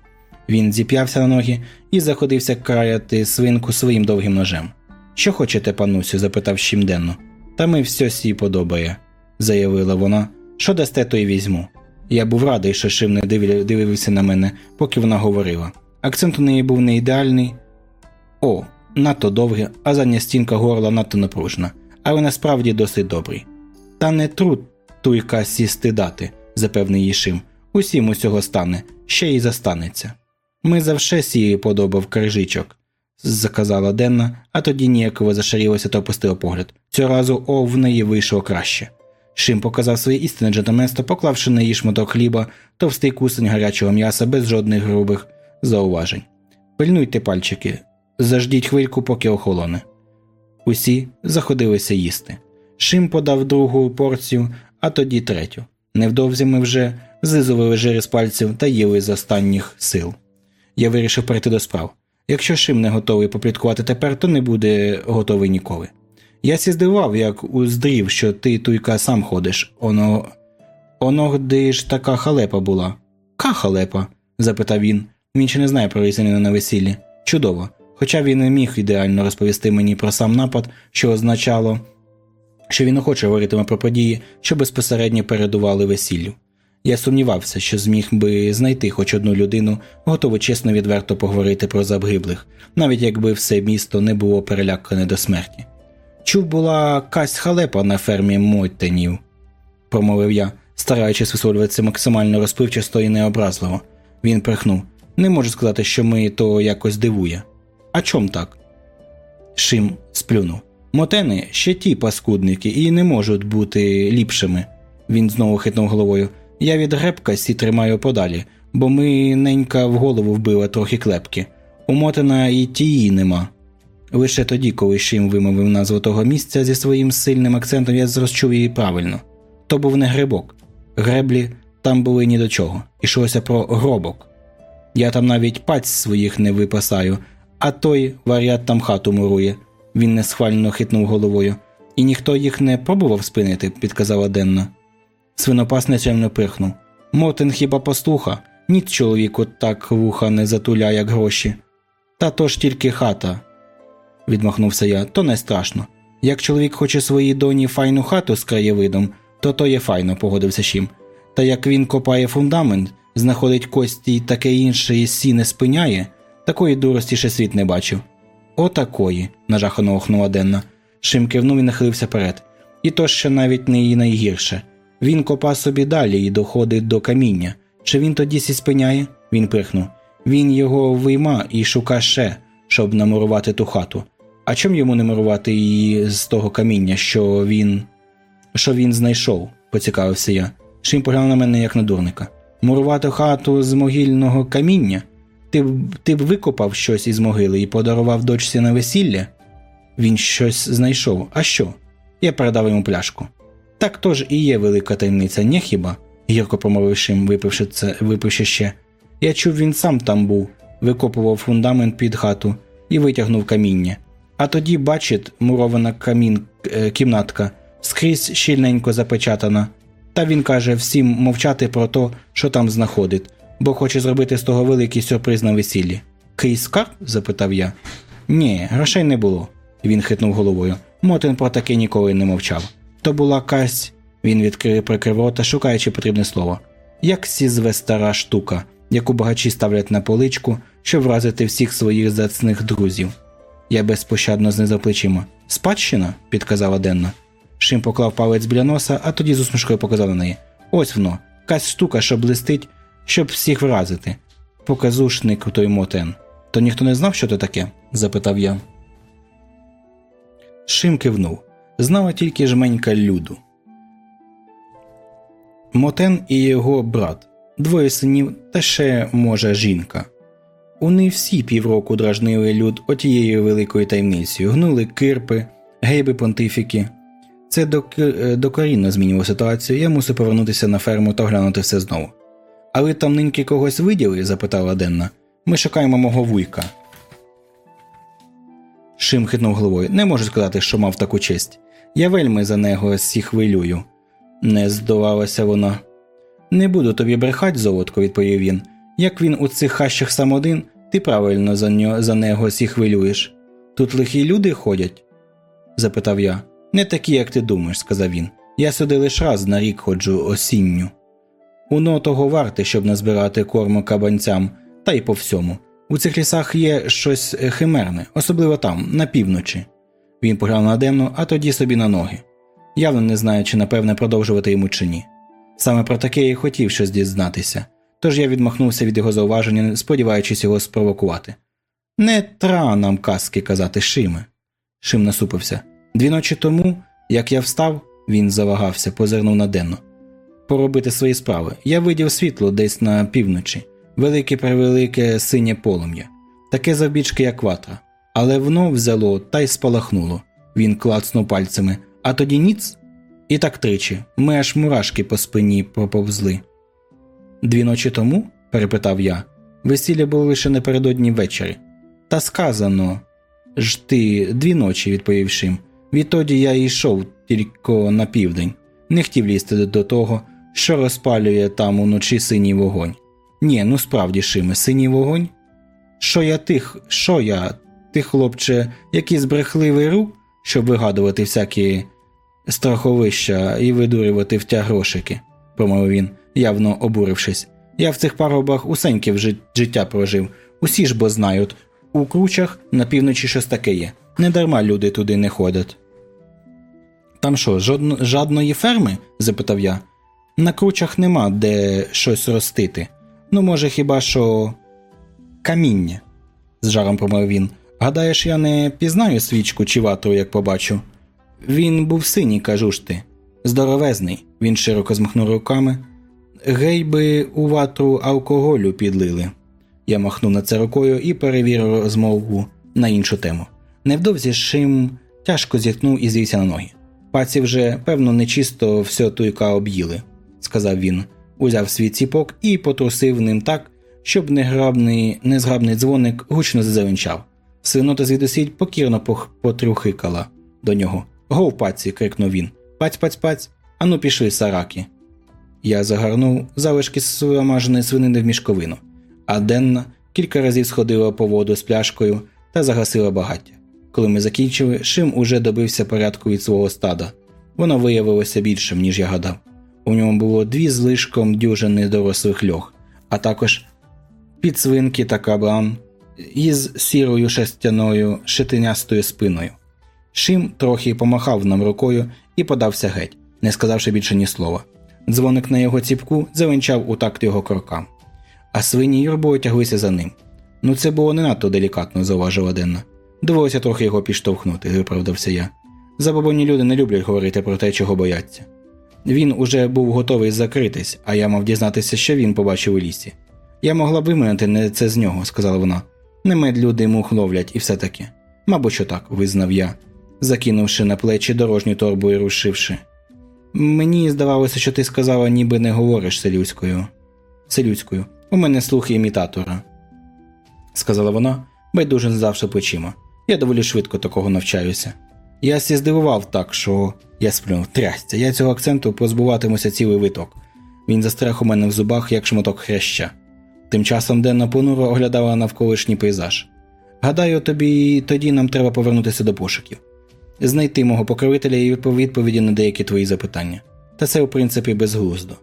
Він зіп'явся на ноги і заходився краяти свинку своїм довгим ножем. Що хочете, панусю? запитав щімденно. Та ми все сі подобає, заявила вона. Що дасте, то й візьму. Я був радий, що Шим не дивився на мене, поки вона говорила. Акцент у неї був не ідеальний. О, надто довгий, а задня стінка горла надто напружена, але насправді досить добрий. Та не труд туйка сісти дати, запевнив її Шим. Усім усього стане, ще й застанеться. Ми завше сії подобав крижичок, заказала Денна, а тоді ніяково зашарілося та опустила погляд. Цього разу о в неї вийшло краще. Шим показав своє істинне джентльменство, поклавши на її шматок хліба, товстий кусень гарячого м'яса без жодних грубих зауважень. Пильнуйте пальчики, заждіть хвильку, поки охолоне. Усі заходилися їсти. Шим подав другу порцію, а тоді третю. Невдовзі ми вже злизували жири з пальців та їли з останніх сил. Я вирішив перейти до справ. Якщо Шим не готовий попліткувати тепер, то не буде готовий ніколи. Я сі здивував, як уздрів, що ти туйка сам ходиш. Оно. Оно де ж така халепа була. Ка халепа? запитав він. Він ще не знає про різанину на весіллі. Чудово. Хоча він не міг ідеально розповісти мені про сам напад, що означало, що він охоче говоритиме про події, що безпосередньо передували весіллю. Я сумнівався, що зміг би знайти хоч одну людину, готову чесно відверто поговорити про загиблих, навіть якби все місто не було перелякане до смерті. Чув була кась халепа на фермі Мойтенів, промовив я, стараючись висловлюватися максимально розпливчасто і необразливо. Він прихнув. Не можу сказати, що ми то якось дивує. А чом так? Шим сплюнув. Мотени ще ті паскудники і не можуть бути ліпшими. Він знову хитнув головою. Я від гребка сі тримаю подалі, бо ми ненька в голову вбила трохи клепки. У Мотина і тії нема. Лише тоді, коли Шим вимовив назву того місця зі своїм сильним акцентом, я зрозчув її правильно. То був не грибок. Греблі там були ні до чого. Ішлося про гробок. Я там навіть паць своїх не випасаю, а той варіат там хату мурує. Він несхвально хитнув головою. І ніхто їх не пробував спинити, підказала Денна. Свинопас нечемно пирхнув. Мотин хіба пастуха, ніц чоловіку так вуха не затуля, як гроші. Та то ж тільки хата, відмахнувся я, то не страшно. Як чоловік хоче своїй доні файну хату з краєвидом, то то є файно, погодився Шім. Та як він копає фундамент, знаходить кості й таке інше і сі не спиняє, такої дурості ще світ не бачив. Отакої, нажахано охнула Денна. Шим кивнув і нахилився перед. І то ще навіть не і найгірше. Він копа собі далі і доходить до каміння. Чи він тоді сі спиняє? Він прихнув. Він його вийма і шука ще, щоб намурувати ту хату. А чом йому не мурувати її з того каміння, що він що він знайшов? поцікавився я. Шим поглянув на мене як на дурника. Мурувати хату з могильного каміння? Ти ти б викопав щось із могили і подарував дочці на весілля? Він щось знайшов. А що? Я передав йому пляшку. Так то ж і є велика таємниця, не хіба? гірко промовив Шим, випивши це, випивши ще. Я чув, він сам там був, викопував фундамент під хату і витягнув каміння. А тоді, бачить, мурована камін е, кімнатка, скрізь щільненько запечатана. Та він каже всім мовчати про то, що там знаходить, бо хоче зробити з того великий сюрприз на весіллі. якийсь скарб? запитав я. Ні, грошей не було. Він хитнув головою. Мотин про таке ніколи не мовчав. То була кась. Він відкрив прикрив рота, шукаючи потрібне слово. Як сізве стара штука, яку багачі ставлять на поличку, щоб вразити всіх своїх зацних друзів. Я безпощадно знизав плечима. Спадщина? підказала Денна. Шим поклав палець біля носа, а тоді з усмішкою показав на неї. Ось воно, якась штука, що блистить, щоб всіх вразити. Показушник той мотен. То ніхто не знав, що це таке? запитав я. Шим кивнув. Знала тільки жменька люду. Мотен і його брат, двоє синів та ще, може, жінка. Вони всі півроку дражнили люд отією великою таємницею, гнули кирпи, гейби понтифіки. Це е, докорінно змінювало ситуацію, я мусив повернутися на ферму та оглянути все знову. Але там ниньки когось виділи? запитала Денна. Ми шукаємо мого вуйка. Шим хитнув головою. Не можу сказати, що мав таку честь. Я вельми за нього всі хвилюю. Не здавалася вона. Не буду тобі брехать, золотко, відповів він. Як він у цих хащах сам один, ти правильно за нього, за него всі хвилюєш. Тут лихі люди ходять? запитав я. Не такі, як ти думаєш, сказав він. Я сюди лише раз на рік ходжу осінню. Уно того варте, щоб назбирати корму кабанцям, та й по всьому. У цих лісах є щось химерне, особливо там, на півночі. Він поглянув на Демну, а тоді собі на ноги. Явно не знаю, чи напевне продовжувати йому чи ні. Саме про таке я хотів щось дізнатися, тож я відмахнувся від його зауваження, сподіваючись його спровокувати. Не тра нам казки казати Шиме. Шим насупився. Дві ночі тому, як я встав, він завагався, позирнув на Денну. Поробити свої справи. Я видів світло десь на півночі, велике превелике синє полум'я, таке завбічки, як ватра, але воно взяло та й спалахнуло. Він клацнув пальцями, а тоді ніц. І так тричі. Ми аж мурашки по спині проповзли. Дві ночі тому? перепитав я. Весілля було лише напередодні ввечері. Та сказано ж ти дві ночі, відповів Шим. Відтоді я йшов тільки на південь, не хотів лізти до того, що розпалює там уночі синій вогонь. Ні, ну справді, Шиме, синій вогонь? Що я тих, що я, ти, хлопче, якийсь брехливий рук, щоб вигадувати всякі страховища і видурювати втя грошики, промовив він, явно обурившись. Я в цих парубах усеньки в життя прожив. Усі ж бо знають, у кручах на півночі щось таке є. Недарма люди туди не ходять. Там що, жодно, жадної ферми? запитав я. На кручах нема де щось ростити. Ну, може, хіба що каміння, з жаром промовив він. Гадаєш, я не пізнаю свічку чи ватру, як побачу. Він був синій, кажу ж ти. Здоровезний, він широко змахнув руками. Гей би у ватру алкоголю підлили. Я махнув на це рукою і перевірив розмову на іншу тему. Невдовзі шим тяжко зіткнув і звівся на ноги. Паці вже, певно, нечисто все туйка об'їли, сказав він, узяв свій ціпок і потрусив ним так, щоб неграбний, незграбний дзвоник гучно зазеленчав. Свинота звідусіль покірно потрюхикала до нього. Гов, паці. крикнув він. Паць, паць, паць. Ану, пішли, сараки. Я загарнув залишки смаженої свинини в мішковину, а Денна кілька разів сходила по воду з пляшкою та загасила багаття. Коли ми закінчили, Шим уже добився порядку від свого стада. Воно виявилося більшим, ніж я гадав. У ньому було дві злишком дюжини дорослих льох, а також підсвинки та кабан із сірою шестяною шитинястою спиною. Шим трохи помахав нам рукою і подався геть, не сказавши більше ні слова. Дзвоник на його ціпку завинчав у такт його крокам, а свині юрбою тяглися за ним. Ну, це було не надто делікатно, зауважила Денна. Довелося трохи його підштовхнути, виправдався я. Забобонні люди не люблять говорити про те, чого бояться. Він уже був готовий закритись, а я мав дізнатися, що він побачив у лісі. Я могла б виминити не це з нього, сказала вона. Не мед люди мух ловлять і все таке. Мабуть, що так, визнав я, закинувши на плечі дорожню торбу і рушивши. Мені здавалося, що ти сказала, ніби не говориш селюдською. Селюдською. У мене слухи імітатора, сказала вона, байдуже здавши плечима. Я доволі швидко такого навчаюся. Я сі здивував так, що я сплюнув трясця. Я цього акценту позбуватимуся цілий виток. Він застряг у мене в зубах, як шматок хряща. Тим часом Денна понуро оглядала навколишній пейзаж. Гадаю, тобі тоді нам треба повернутися до пошуків, знайти мого покровителя і відповіді на деякі твої запитання. Та це, у принципі, безглуздо,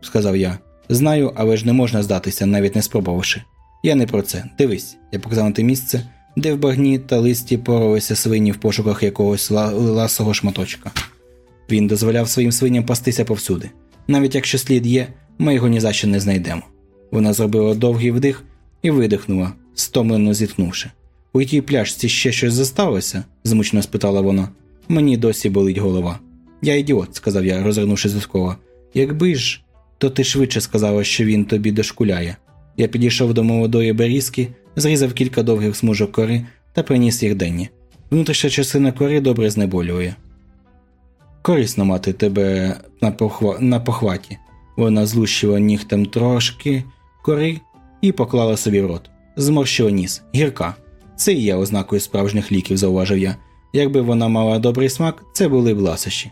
сказав я. Знаю, але ж не можна здатися, навіть не спробувавши. Я не про це. Дивись, я показав на те місце, де в багні та листі поралися свині в пошуках якогось ласого шматочка. Він дозволяв своїм свиням пастися повсюди. Навіть якщо слід є, ми його ні за що не знайдемо. Вона зробила довгий вдих і видихнула, стомлено зітхнувши. У тій пляшці ще щось засталося? змучно спитала вона. Мені досі болить голова. Я ідіот, сказав я, розвернувшись до скова. Якби ж, то ти швидше сказала, що він тобі дошкуляє. Я підійшов до молодої берізки, зрізав кілька довгих смужок кори та приніс їх денні. Внутрішня частина кори добре знеболює. Корисно мати тебе на, похва... на похваті. Вона злущила нігтем трошки кори і поклала собі в рот. Зморщила ніс, гірка. Це і є ознакою справжніх ліків, зауважив я. Якби вона мала добрий смак, це були б ласощі.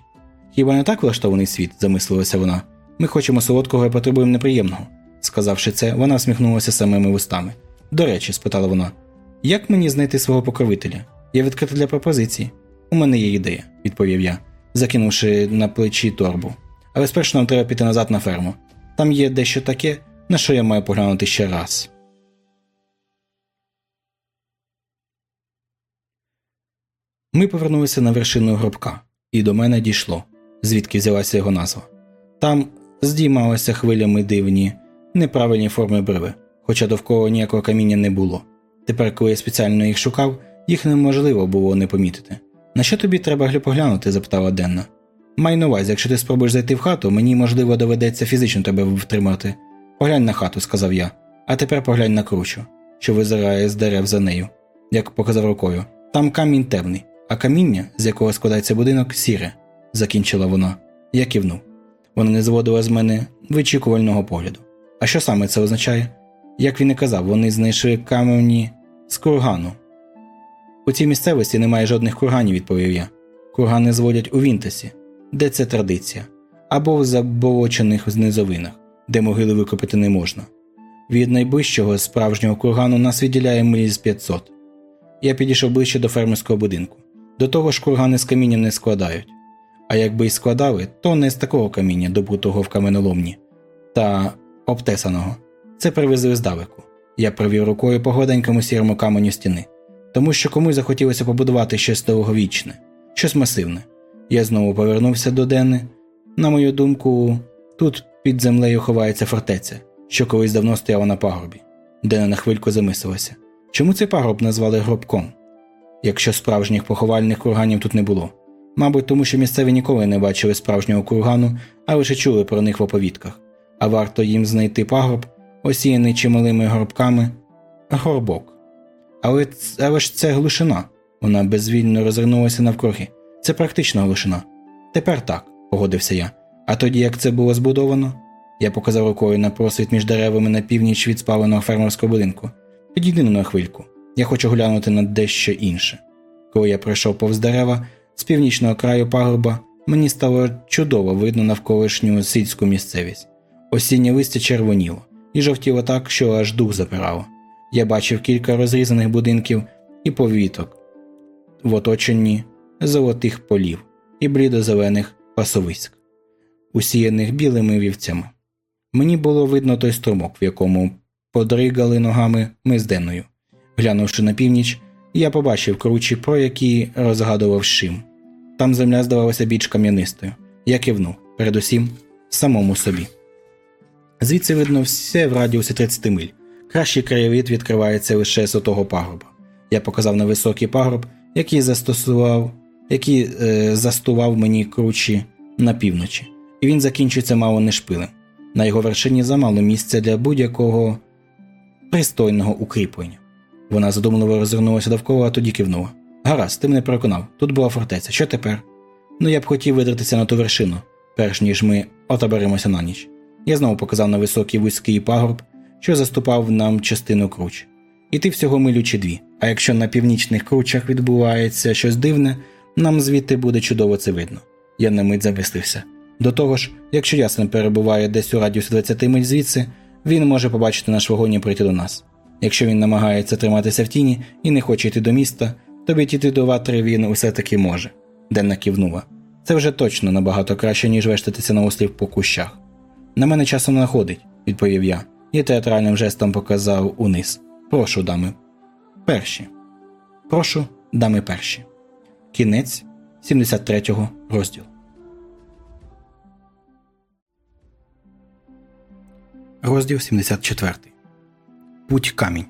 Хіба не так влаштований світ? замислилася вона. Ми хочемо солодкого і потребуємо неприємного. Сказавши це, вона всміхнулася самими вустами. До речі, спитала вона, як мені знайти свого покровителя? Я відкрита для пропозиції. У мене є ідея, відповів я, закинувши на плечі торбу. Але спершу нам треба піти назад на ферму. Там є дещо таке, на що я маю поглянути ще раз. Ми повернулися на вершину гробка, і до мене дійшло, звідки взялася його назва. Там здіймалися хвилями дивні, неправильні форми бриви, хоча довкола ніякого каміння не було. Тепер, коли я спеціально їх шукав, їх неможливо було не помітити. На що тобі треба поглянути? запитала Денна. Май на увазі, якщо ти спробуєш зайти в хату, мені, можливо, доведеться фізично тебе втримати. Поглянь на хату, сказав я, а тепер поглянь на кручу, що визирає з дерев за нею, як показав рукою. Там камінь темний, а каміння, з якого складається будинок, сіре, закінчила вона. Я кивнув. Вона не зводила з мене вичікувального погляду. А що саме це означає? Як він і казав, вони знайшли камені з кургану. У цій місцевості немає жодних курганів, відповів я. Кургани зводять у Вінтесі, де це традиція, або в заболочених знизовинах, де могили викопати не можна. Від найближчого справжнього кургану нас відділяє миль 500. Я підійшов ближче до фермерського будинку. До того ж, кургани з каміння не складають. А якби й складали, то не з такого каміння, добутого в каменоломні, та обтесаного. Це привезли здалеку. Я провів рукою по гладенькому сірому каменю стіни, тому що комусь захотілося побудувати щось довговічне, щось масивне. Я знову повернувся до Дени. На мою думку, тут під землею ховається фортеця, що колись давно стояла на пагорбі. Дена на хвильку замислилася. Чому цей пагорб назвали гробком? Якщо справжніх поховальних курганів тут не було. Мабуть, тому що місцеві ніколи не бачили справжнього кургану, а лише чули про них в оповідках а варто їм знайти пагорб, осіяний чималими горбками, горбок. Але, але ж це глушина. Вона безвільно розвернулася навкруги. Це практично глушина. Тепер так, погодився я. А тоді, як це було збудовано, я показав рукою на просвіт між деревами на північ від спаленого фермерського будинку. Підійди на хвильку. Я хочу глянути на дещо інше. Коли я пройшов повз дерева з північного краю пагорба, мені стало чудово видно навколишню сільську місцевість. Осіннє листя червоніло і жовтіло так, що аж дух запирало. Я бачив кілька розрізаних будинків і повіток в оточенні золотих полів і блідозелених пасовиськ, усіяних білими вівцями. Мені було видно той струмок, в якому подригали ногами ми з денною. Глянувши на північ, я побачив кручі, про які розгадував шим. Там земля здавалася більш кам'янистою. Я кивнув, передусім, самому собі. Звідси видно все в радіусі 30 миль. Кращий краєвид відкривається лише з отого пагорба. Я показав на високий пагорб, який застосував, який е, застував мені кручі на півночі, і він закінчується мало не шпилем. На його вершині замало місця для будь-якого пристойного укріплення. Вона задумливо розвернулася довкола, а тоді кивнула. Гаразд, ти мене переконав, тут була фортеця. Що тепер? Ну я б хотів видратися на ту вершину, перш ніж ми отоберемося на ніч. Я знову показав на високий вузький пагорб, що заступав нам частину круч. Іти всього милю чи дві, а якщо на північних кручах відбувається щось дивне, нам звідти буде чудово це видно. Я на мить замислився. До того ж, якщо ясен перебуває десь у радіусі 20 миль звідси, Він може побачити наш вогонь і прийти до нас. Якщо він намагається триматися в тіні і не хоче йти до міста, то відійти до ватри він усе таки може. Денна кивнула. Це вже точно набагато краще, ніж вештатися на ослів по кущах. На мене часом находить, відповів я, і театральним жестом показав униз. Прошу, дами. Перші. Прошу, дами перші. Кінець 73 розділу. Розділ 74. Путь камінь.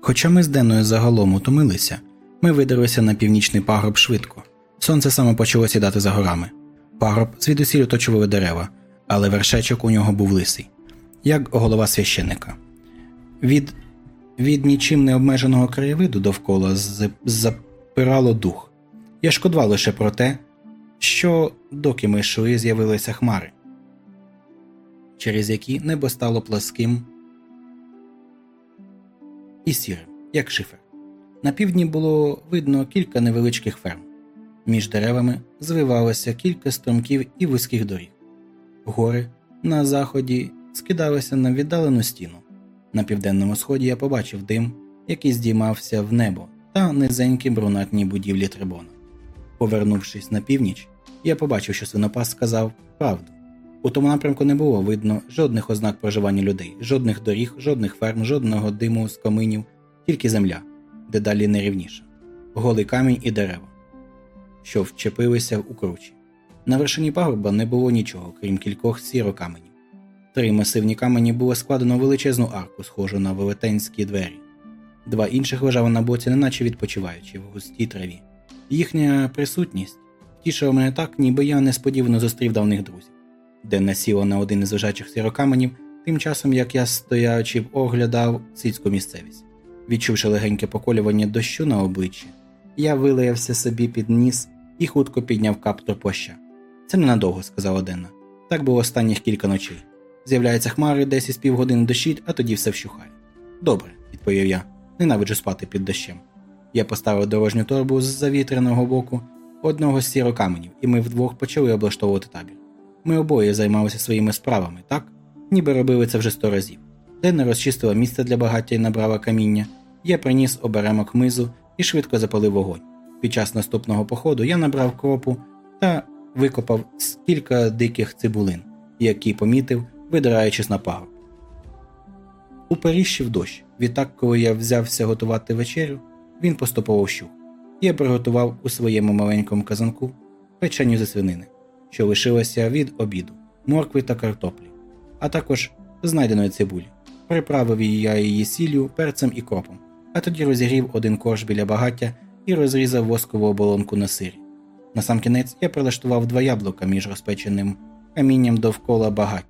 Хоча ми з Денною загалом утомилися, ми видалися на північний пагорб швидко. Сонце саме почало сідати за горами. Пагорб звідусіль оточували дерева, але вершечок у нього був лисий, як голова священика. Від від нічим не обмеженого краєвиду довкола запирало дух. Я шкодував лише про те, що, доки ми йшли, з'явилися хмари, через які небо стало пласким і сірим, як шифер. На півдні було видно кілька невеличких ферм. Між деревами звивалося кілька стромків і вузьких доріг. Гори на заході скидалися на віддалену стіну. На південному сході я побачив дим, який здіймався в небо, та низенькі брунатні будівлі трибона. Повернувшись на північ, я побачив, що свинопас сказав правду. У тому напрямку не було видно жодних ознак проживання людей, жодних доріг, жодних ферм, жодного диму з каминів, тільки земля, дедалі нерівніша, голий камінь і дерева, що вчепилися у кручі. На вершині пагорба не було нічого, крім кількох сірокаменів. Три масивні камені було складено величезну арку, схожу на велетенські двері. Два інших лежали на боці, неначе відпочиваючи в густій траві. Їхня присутність тішила мене так, ніби я несподівано зустрів давних друзів. Денна сіла на один із лежачих сірокаменів, тим часом як я, стоячи, оглядав сільську місцевість. Відчувши легеньке поколювання дощу на обличчі, я вилаявся собі під ніс і хутко підняв каптур плаща. Це ненадовго, сказала Денна. Так було останніх кілька ночей. З'являються хмари десь із півгодини дощить, а тоді все вщухає. Добре, відповів я. Ненавиджу спати під дощем. Я поставив дорожню торбу з завітряного боку одного з сірокаменів, і ми вдвох почали облаштовувати табір. Ми обоє займалися своїми справами, так? Ніби робили це вже сто разів. Денна розчистила місце для багаття і набрала каміння. Я приніс оберемок мизу і швидко запалив вогонь. Під час наступного походу я набрав кропу та викопав кілька диких цибулин, які помітив, видираючись на пагорб. Уперіщив дощ. Відтак, коли я взявся готувати вечерю, він поступово вщух. Я приготував у своєму маленькому казанку печеню зі свинини, що лишилося від обіду, моркви та картоплі, а також знайденої цибулі. Приправив я її сіллю, перцем і кропом, а тоді розігрів один корж біля багаття і розрізав воскову оболонку на сирі. Насамкінець я прилаштував два яблука між розпеченим камінням довкола багаття.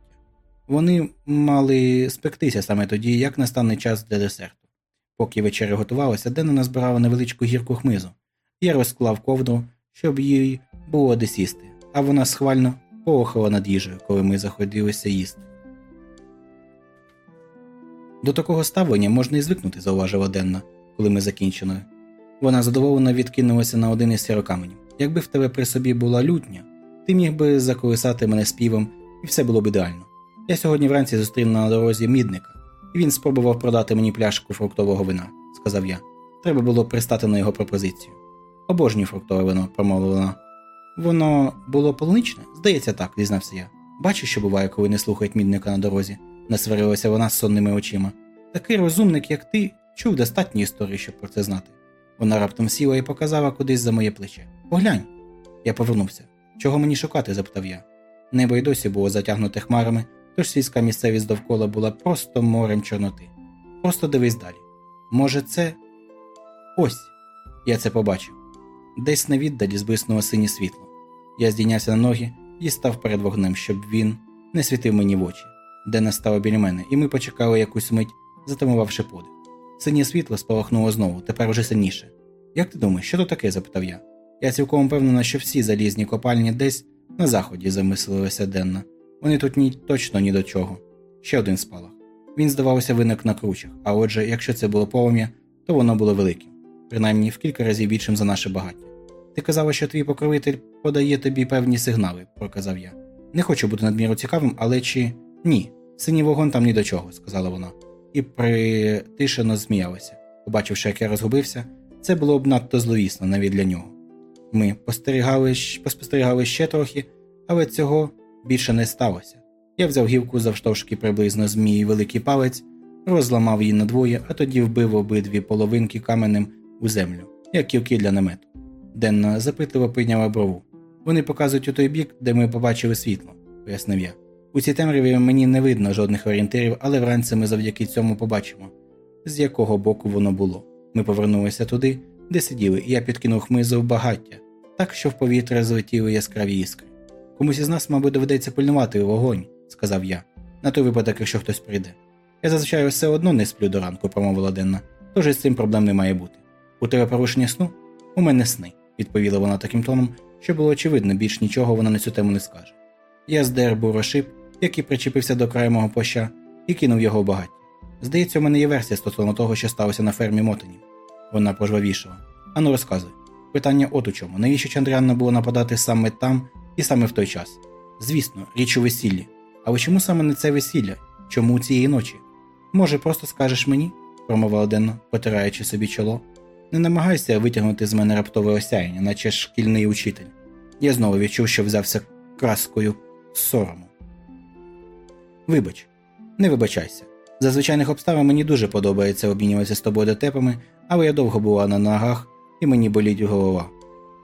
Вони мали спектися саме тоді, як настане час для десерту. Поки вечеря готувалася, Дена назбирала невеличку гірку хмизу. Я розклав ковдру, щоб їй було де сісти, а вона схвально поохала над їжею, коли ми заходилися їсти. До такого ставлення можна і звикнути, зауважила Денна, коли ми закінчили. Вона задоволено відкинулася на один із сірокаменів. Якби в тебе при собі була лютня, ти міг би заколисати мене співом, і все було б ідеально. Я сьогодні вранці зустрів на дорозі мідника, і він спробував продати мені пляшку фруктового вина, сказав я. Треба було пристати на його пропозицію. Обожнюю фруктове вино, промовила вона. Воно було полуничне? Здається, так, дізнався я. Бачиш, що буває, коли не слухають мідника на дорозі, насварилася вона з сонними очима. Такий розумник, як ти, чув достатні історії, щоб про це знати. Вона раптом сіла і показала кудись за моє плече. Поглянь. Я повернувся. Чого мені шукати? запитав я. Небо й досі було затягнуте хмарами, тож сільська місцевість довкола була просто морем Чорноти. Просто дивись далі. Може, це. Ось. Я це побачив. Десь на віддалі збиснуло синє світло. Я здійнявся на ноги і став перед вогнем, щоб він не світив мені в очі, де настав біля мене, і ми почекали якусь мить, затамувавши подих. Синє світло спалахнуло знову, тепер уже сильніше. Як ти думаєш, що то таке? запитав я. Я цілком впевнена, що всі залізні копальні десь на заході замислилася денна. Вони тут ні точно ні до чого. Ще один спалах. Він, здавалося, виник на кручах, а отже, якщо це було полум'я, то воно було великим, принаймні в кілька разів більшим за наше багаття. Ти казала, що твій покровитель подає тобі певні сигнали, проказав я. Не хочу бути надміру цікавим, але чи ні, Синій вогонь там ні до чого, сказала вона, і притишено зміялася. Побачивши, як я розгубився, це було б надто зловісно навіть для нього. Ми постерігали, поспостерігали ще трохи, але цього більше не сталося. Я взяв гілку завштовшки приблизно з мій великий палець, розламав її надвоє, а тоді вбив обидві половинки каменем у землю, як кілки для намету. Денна запитливо підняла брову. Вони показують у той бік, де ми побачили світло, пояснив я. У цій темряві мені не видно жодних орієнтирів, але вранці ми завдяки цьому побачимо, з якого боку воно було. Ми повернулися туди, де сиділи, і я підкинув хмизу в багаття, так що в повітря злетіли яскраві іскри. Комусь із нас, мабуть, доведеться пильнувати вогонь, сказав я, на той випадок, якщо хтось прийде. Я зазвичай все одно не сплю до ранку, промовила Денна, тож із цим проблем не має бути. У тебе порушення сну? У мене сни, відповіла вона таким тоном, що було очевидно, більш нічого вона на цю тему не скаже. Я здер бурошип, який причепився до краю мого плаща, і кинув його в багаття. Здається, у мене є версія стосовно того, що сталося на фермі Мотинів. Вона пожвавішала. Ану, розказуй. Питання от у чому. Навіщо Чандріанна було нападати саме там і саме в той час? Звісно, річ у весіллі. Але чому саме не це весілля? Чому цієї ночі? Може, просто скажеш мені? промовила Денно, потираючи собі чоло. Не намагайся витягнути з мене раптове осяяння, наче шкільний учитель. Я знову відчув, що взявся краскою сорому. Вибач, не вибачайся. За звичайних обставин мені дуже подобається обмінюватися з тобою дотепами, але я довго була на ногах і мені боліть голова.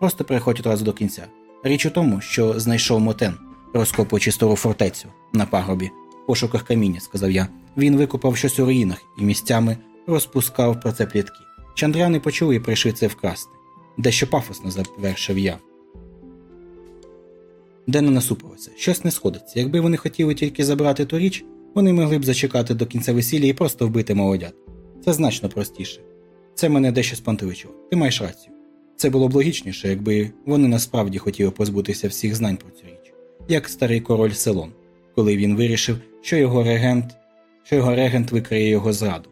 Просто переходь одразу до кінця. Річ у тому, що знайшов мотен, розкопуючи стару фортецю на пагорбі, в пошуках каміння, сказав я. Він викопав щось у руїнах і місцями розпускав про це плітки. Чандряни почули і прийшли це вкрасти. Дещо пафосно завершив я. Денно насупилося. Щось не сходиться. Якби вони хотіли тільки забрати ту річ, вони могли б зачекати до кінця весілля і просто вбити молодят. Це значно простіше. Це мене дещо спантеличило. Ти маєш рацію. Це було б логічніше, якби вони насправді хотіли позбутися всіх знань про цю річ, як старий король Селон, коли він вирішив, що його регент що його регент викриє його зраду,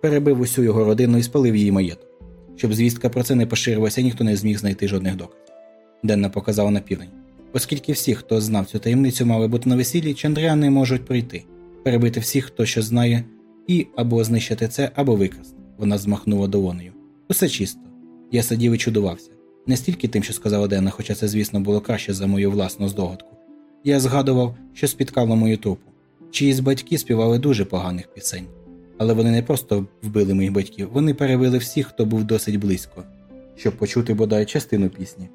перебив усю його родину і спалив її маєток. Щоб звістка про це не поширилася, ніхто не зміг знайти жодних доказів. Денна показала на південь. Оскільки всі, хто знав цю таємницю, мали бути на весіллі, чандряни можуть прийти, перебити всіх, хто що знає, і або знищити це, або викрасти. Вона змахнула долонею. Усе чисто. Я сидів і чудувався. Не стільки тим, що сказала Денна, хоча це, звісно, було краще за мою власну здогадку. Я згадував, що спіткало мою трупу. Чиїсь батьки співали дуже поганих пісень. Але вони не просто вбили моїх батьків, вони перебили всіх, хто був досить близько, щоб почути бодай частину пісні.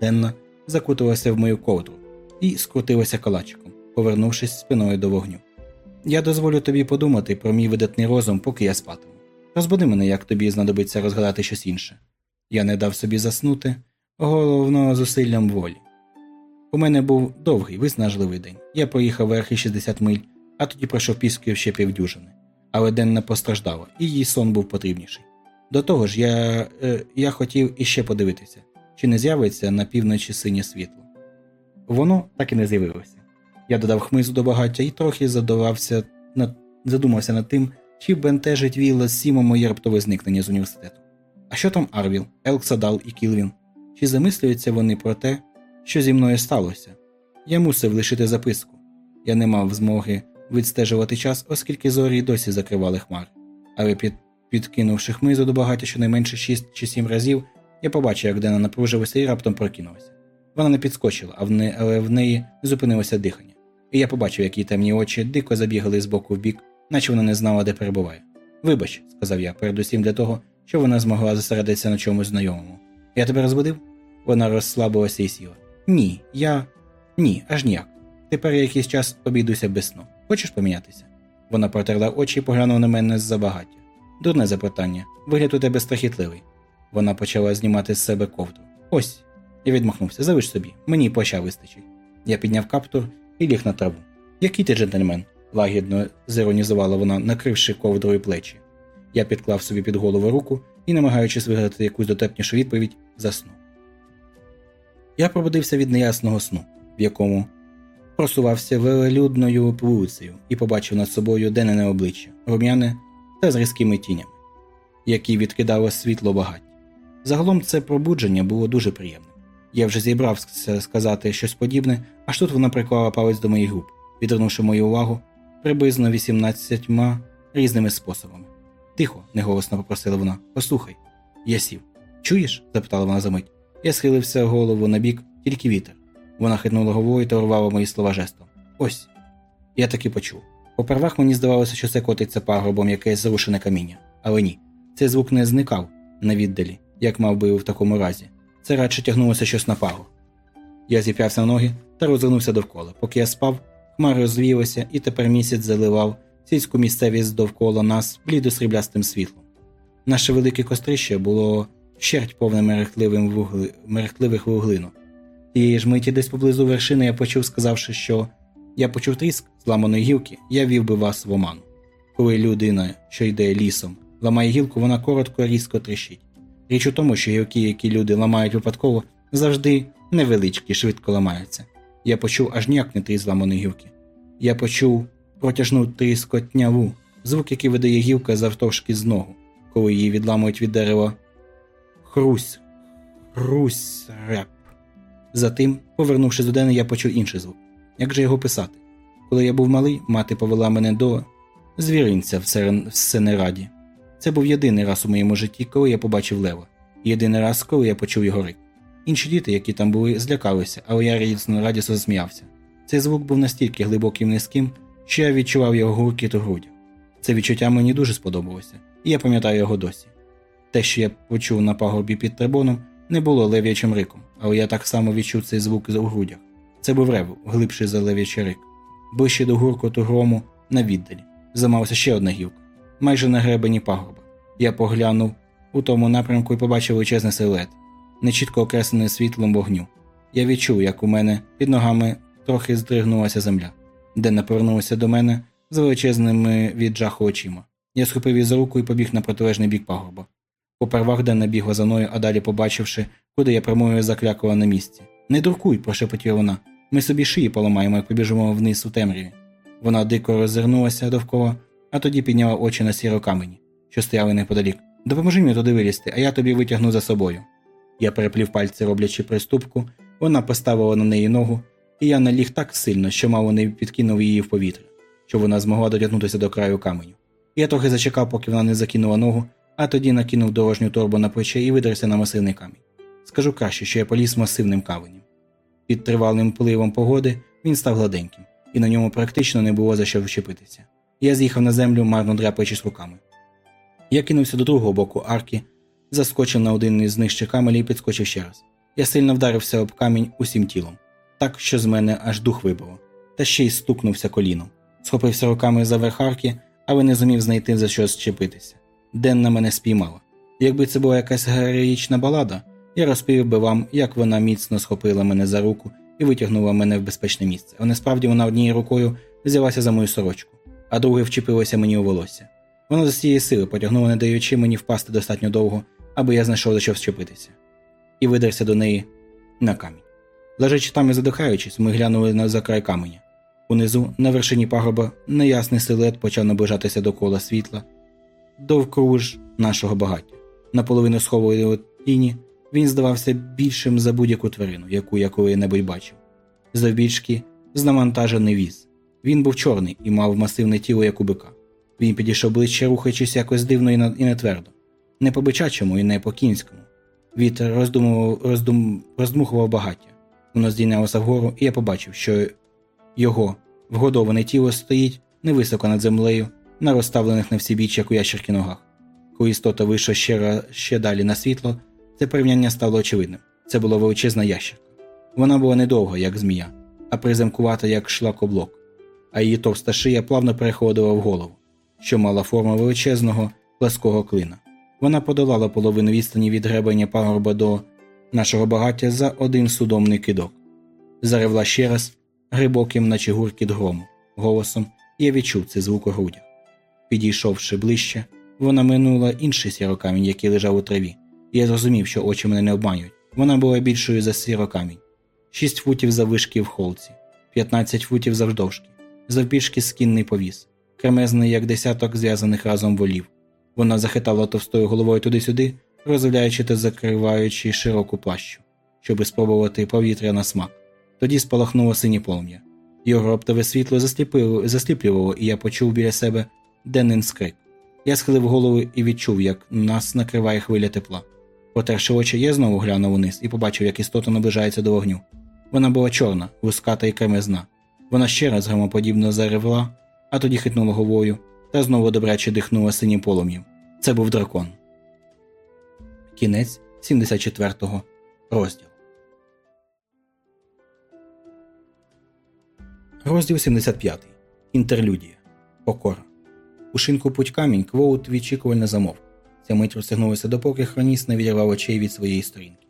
Денна закутилася в мою ковдру і скрутилася калачиком, повернувшись спиною до вогню. Я дозволю тобі подумати про мій видатний розум, поки я спатиму. Розбуди мене, як тобі знадобиться розгадати щось інше. Я не дав собі заснути, головно зусиллям волі. У мене був довгий, виснажливий день. Я проїхав верхи 60 миль, а тоді пройшов піскою ще півдюжини. Але день не постраждала, і їй сон був потрібніший. До того ж, я е, я хотів іще подивитися, чи не з'явиться на півночі синє світло. Воно так і не з'явилося. Я додав хмизу до багаття і трохи задавався над, задумався над тим, чи бентежить Вілла з Сімом моє раптове зникнення з університету. А що там Арвіл, Елксадал і Кілвін? Чи замислюються вони про те, що зі мною сталося? Я мусив лишити записку. Я не мав змоги відстежувати час, оскільки зорі досі закривали хмар. Але під, підкинувши хмизу до багаття щонайменше 6 чи 7 разів, я побачив, як Дена напружилася і раптом прокинулася. Вона не підскочила, а в не... але в неї зупинилося дихання. І я побачив, як її темні очі дико забігали з боку в бік, наче вона не знала, де перебуває. Вибач, сказав я, передусім для того, щоб вона змогла зосередитися на чомусь знайомому. Я тебе розбудив? Вона розслабилася і сіла. Ні, я. Ні, аж ніяк. Тепер я якийсь час обійдуся без сну. Хочеш помінятися? Вона протерла очі і поглянула на мене з за багаття. Дурне запитання. Вигляд у тебе страхітливий. Вона почала знімати з себе ковдру. Ось. Я відмахнувся. Залиш собі, мені плаща вистачить. Я підняв каптур і ліг на траву. Який ти джентльмен? лагідно зіронізувала вона, накривши ковдрою плечі. Я підклав собі під голову руку і, намагаючись вигадати якусь дотепнішу відповідь, заснув. Я пробудився від неясного сну, в якому просувався велелюдною вулицею і побачив над собою денене обличчя, рум'яне та з різкими тінями, які відкидало світло багаття. Загалом це пробудження було дуже приємним. Я вже зібрався сказати щось подібне, аж тут вона приклала палець до моїх губ, відвернувши мою увагу, приблизно 18 різними способами. Тихо, неголосно попросила вона. Послухай. Я сів. Чуєш? запитала вона за мить. Я схилився голову на бік, тільки вітер. Вона хитнула головою та урвала мої слова жестом. Ось. Я таки почув. Попервах мені здавалося, що це котиться пагорбом якесь зрушене каміння. Але ні. Цей звук не зникав на віддалі, як мав би в такому разі. Це радше тягнулося щось на пару. Я зіп'явся на ноги та розвернувся довкола. Поки я спав, хмари розвіялися, і тепер місяць заливав сільську місцевість довкола нас блідо сріблястим світлом. Наше велике кострище було щерть повне мерехтливим вугли... вуглинок. Тієї ж миті десь поблизу вершини я почув, сказавши, що я почув тріск зламаної гілки, я вів би вас в оману. Коли людина, що йде лісом, ламає гілку, вона коротко різко тріщить. Річ у тому, що гілки, які люди ламають випадково, завжди невеличкі, швидко ламаються. Я почув аж ніяк не тріс зламаної гілки. Я почув протяжну тріскотняву, звук, який видає гілка завтовшки з ногу, коли її відламують від дерева. Хрусь, хрусь реп. Затим, повернувшись до Дени, я почув інший звук. Як же його писати? Коли я був малий, мати повела мене до звіринця в Сенераді. Це був єдиний раз у моєму житті, коли я побачив лева, єдиний раз, коли я почув його рик. Інші діти, які там були, злякалися, але я радісно радісно засміявся. Цей звук був настільки глибоким і низьким, що я відчував його гуркіт у грудях. Це відчуття мені дуже сподобалося, і я пам'ятаю його досі. Те, що я почув на пагорбі під трибоном, не було лев'ячим риком, але я так само відчув цей звук у грудях. Це був рев, глибший за лев'ячий рик. Ближче до гуркоту грому на віддалі. Замався ще одна гілка, майже на гребені пагорба. Я поглянув у тому напрямку і побачив величезний силует, нечітко окреслений світлом вогню. Я відчув, як у мене під ногами трохи здригнулася земля, Денна повернулася до мене з величезними від жаху очима. Я схопив її за руку і побіг на протилежний бік пагорба. Попервах Денна бігла за мною, а далі, побачивши, куди я прямую, заклякала на місці. Не дуркуй, прошепотіла вона. Ми собі шиї поламаємо, як побіжимо вниз у темряві. Вона дико роззирнулася довкола, а тоді підняла очі на сіро камені, що стояли неподалік. Допоможи мені туди вилізти, а я тобі витягну за собою. Я переплів пальці, роблячи приступку, вона поставила на неї ногу, і я наліг так сильно, що мало не підкинув її в повітря, щоб вона змогла дотягнутися до краю каменю. Я трохи зачекав, поки вона не закинула ногу, а тоді накинув дорожню торбу на плече і видерся на масивний камінь. Скажу краще, що я поліз масивним каменем. Під тривалим впливом погоди він став гладеньким, і на ньому практично не було за що вчепитися. Я з'їхав на землю, марно дряпаючись руками. Я кинувся до другого боку арки, заскочив на один із нижчих камелів і підскочив ще раз. Я сильно вдарився об камінь усім тілом, так що з мене аж дух вибило, та ще й стукнувся коліном. Схопився руками за верх арки, але не зумів знайти за що зчепитися. Денна мене спіймала. Якби це була якась героїчна балада, я розповів би вам, як вона міцно схопила мене за руку і витягнула мене в безпечне місце. А насправді вона однією рукою взялася за мою сорочку, а другою вчепилася мені у волосся. Вона з цієї сили потягнула, не даючи мені впасти достатньо довго, аби я знайшов за що вчепитися, і видерся до неї на камінь. Лежачи там і задихаючись, ми глянули на за край каменя. Унизу, на вершині пагорба, неясний силует почав наближатися до кола світла, довкруж нашого багаття. Наполовину схованої тіні він здавався більшим за будь-яку тварину, яку я коли-небудь бачив. Завбільшки знавантажений віз. Він був чорний і мав масивне тіло, як у бика. Він підійшов ближче, рухаючись якось дивно і не твердо. Не по бичачому і не по кінському. Вітер роздум, роздмухував багаття. Воно здійнялося вгору, і я побачив, що його вгодоване тіло стоїть невисоко над землею, на розставлених на всі біч, як у ящерки ногах. Коли істота вийшла ще, ще далі на світло, це порівняння стало очевидним. Це була величезна ящерка. Вона була недовга, як змія, а приземкувата, як шлакоблок, а її товста шия плавно переходила в голову, що мала форму величезного плаского клина. Вона подолала половину відстані від гребення пагорба до нашого багаття за один судомний кидок. Заревла ще раз глибоким, наче гуркіт грому, голосом, я відчув цей звук у грудях. Підійшовши ближче, вона минула інший сірокамінь, який лежав у траві, я зрозумів, що очі мене не обманюють. Вона була більшою за сірокамінь. Шість футів заввишки в холці, 15 футів завдовжки, завбільшки скінний повіс, кремезний, як десяток зв'язаних разом волів. Вона захитала товстою головою туди-сюди, розвляючи та закриваючи широку плащу, щоби спробувати повітря на смак. Тоді спалахнуло синє полум'я. Його раптове світло засліплювало, і я почув біля себе денний скрик. Я схилив голову і відчув, як нас накриває хвиля тепла. Потерши очі, я знову глянув униз і побачив, як істота наближається до вогню. Вона була чорна, вуската і кремезна. Вона ще раз громоподібно заревла, а тоді хитнула головою та знову добряче дихнула синім полум'ям. Це був дракон. Кінець 74-го розділу. Розділ 75. Інтерлюдія. Покора. У шинку путь камінь Квоут відчікувально замовк. Ця мить розтягнулася допоки хроніст не відірвав очей від своєї сторінки.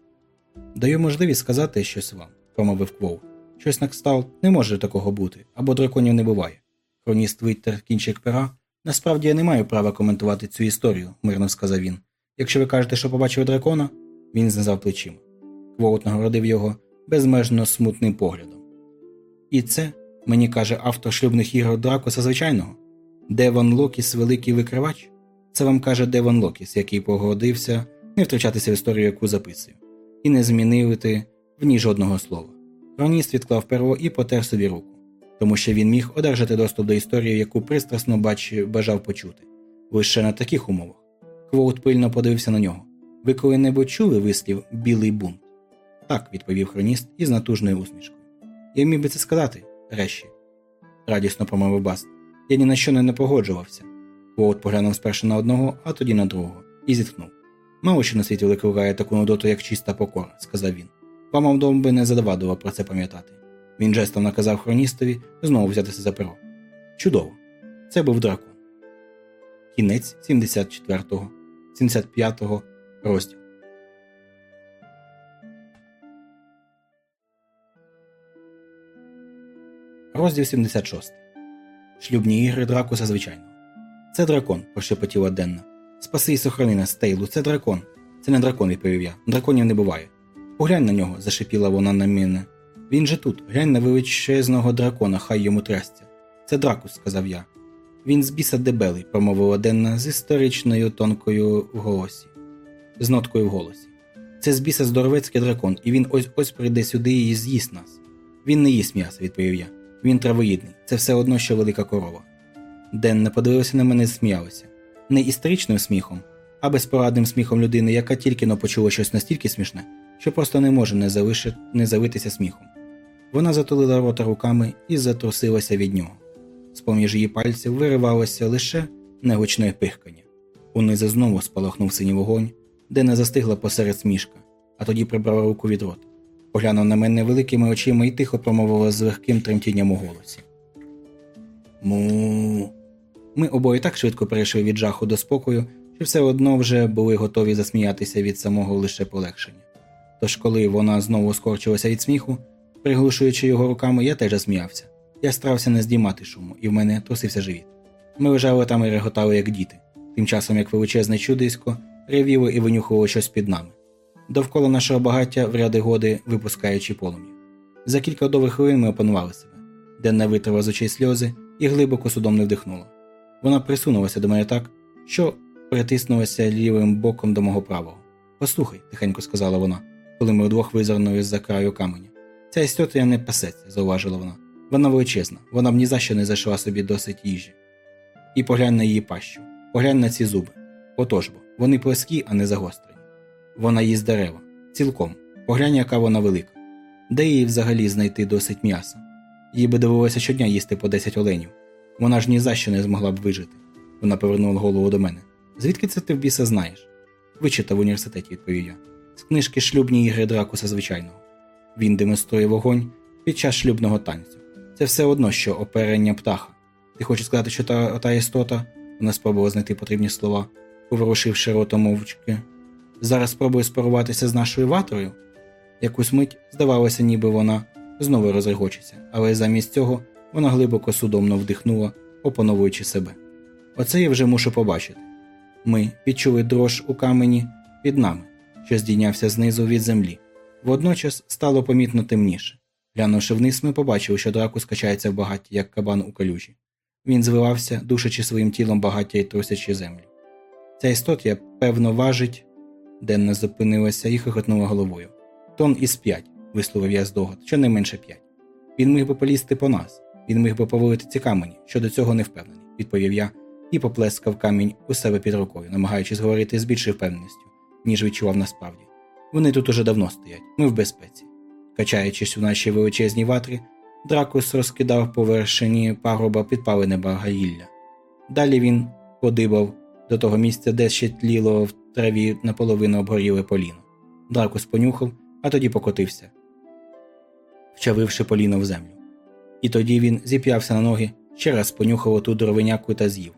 Даю можливість сказати щось вам, промовив Квоут. Щось на кшталт не може такого бути, або драконів не буває. Хроніст витер кінчик пера. Насправді я не маю права коментувати цю історію, мирно сказав він. Якщо ви кажете, що побачив дракона, він знизав плечима. Квоут нагородив його безмежно смутним поглядом. І це, мені каже автор шлюбних ігор Дракоса звичайного, Деван Локіс великий викривач. Це вам каже Деван Локіс, який погодився не втручатися в історію, яку записую, і не змінити в ній жодного слова. Хроніст відклав перо і потер собі руку, тому що він міг одержати доступ до історії, яку пристрасно бачив, бажав почути, лише на таких умовах. Квоут пильно подивився на нього. Ви коли-небудь чули вислів білий бунт? Так, відповів хроніст із натужною усмішкою. Я міг би це сказати, реші, радісно промовив Баст. Я ні на що не погоджувався. Квоут поглянув спершу на одного, а тоді на другого, і зітхнув. Мало що на світі викликає таку нудоту, як чиста покора, сказав він. Вам Авдом би не задавадував про це пам'ятати. Він жестом наказав хроністові знову взятися за перо. Чудово. Це був дракон. Кінець 74-го, 75-го розділ. Розділ 76. Шлюбні ігри Дракуса звичайного. Це дракон, прошепотіла Денна. Спаси і сохрани нас, Тейлу, це дракон. Це не дракон, відповів я. Драконів не буває. Поглянь на нього, зашипіла вона на мене. Він же тут, глянь на величезного дракона, хай йому трясця. Це дракус, сказав я. Він з біса дебелий, промовила Денна з історичною тонкою в голосі, з ноткою в голосі. Це з біса здоровецький дракон, і він ось ось прийде сюди і з'їсть нас. Він не їсть м'яса, відповів я. Він травоїдний, це все одно, що велика корова. Денна подивилася на мене і сміялася. Не історичним сміхом, а безпорадним сміхом людини, яка тільки но почула щось настільки смішне, що просто не може не, залишити, не завитися сміхом. Вона затулила рота руками і затрусилася від нього. З поміж її пальців виривалося лише негучне пихкання. Унизу знову спалахнув синій вогонь, де не застигла посеред смішка, а тоді прибрала руку від рота. Поглянув на мене великими очима і тихо промовила з легким тремтінням у голосі. Му. Ми обоє так швидко перейшли від жаху до спокою, що все одно вже були готові засміятися від самого лише полегшення. Тож, коли вона знову скорчилася від сміху, приглушуючи його руками, я теж засміявся. Я старався не здіймати шуму, і в мене трусився живіт. Ми лежали там і реготали, як діти, тим часом як величезне чудисько ревіло і винюхувало щось під нами. Довкола нашого багаття в ряди годи випускаючи полум'я. За кілька довгих хвилин ми опанували себе. Денна витрила з очей сльози і глибоко судом не вдихнула. Вона присунулася до мене так, що притиснулася лівим боком до мого правого. Послухай, тихенько сказала вона, коли ми удвох визирнули з за краю каменя. Ця історія не пасеться, зауважила вона. Вона величезна, вона б ні за що не зайшла собі досить їжі. І поглянь на її пащу, поглянь на ці зуби. Отож бо, вони плескі, а не загострені. Вона їсть дерева, цілком. Поглянь, яка вона велика. Де їй взагалі знайти досить м'яса? Їй би довелося щодня їсти по 10 оленів. Вона ж ні за що не змогла б вижити. Вона повернула голову до мене. Звідки це ти в біса знаєш? Вичитав в університеті, відповів я. З книжки шлюбні ігри Дракуса звичайного. Він демонструє вогонь під час шлюбного танцю. Це все одно, що оперення птаха. Ти хочеш сказати, що та та істота, вона спробувала знайти потрібні слова, поворушивши ротом мовчки. Зараз спробує спаруватися з нашою ватрою. Якусь мить здавалося, ніби вона знову розрегочеться, але замість цього вона глибоко судомно вдихнула, опановуючи себе. Оце я вже мушу побачити. Ми відчули дрож у камені під нами, що здійнявся знизу від землі. Водночас стало помітно темніше. Глянувши вниз, ми побачили, що драку скачається в багатті, як кабан у калюжі. Він звивався, душачи своїм тілом багаття і трусячи землю. Ця істотія, певно, важить, Денна зупинилася і хихотнула головою. Тон із п'ять, висловив я здогад, що не менше п'ять. Він міг би полізти по нас, Він міг би повалити ці камені, щодо цього не впевнений, відповів я і поплескав камінь у себе під рукою, намагаючись говорити з більшою впевненістю, ніж відчував насправді. Вони тут уже давно стоять, ми в безпеці. Качаючись у нашій величезній ватрі, дракус розкидав по вершині пагорба підпалене багаїлля. Далі він подибав до того місця, де ще тліло в траві наполовину обгоріле поліно. Дракус понюхав, а тоді покотився, вчавивши поліно в землю. І тоді він зіп'явся на ноги, ще раз понюхав оту дровиняку та з'їв,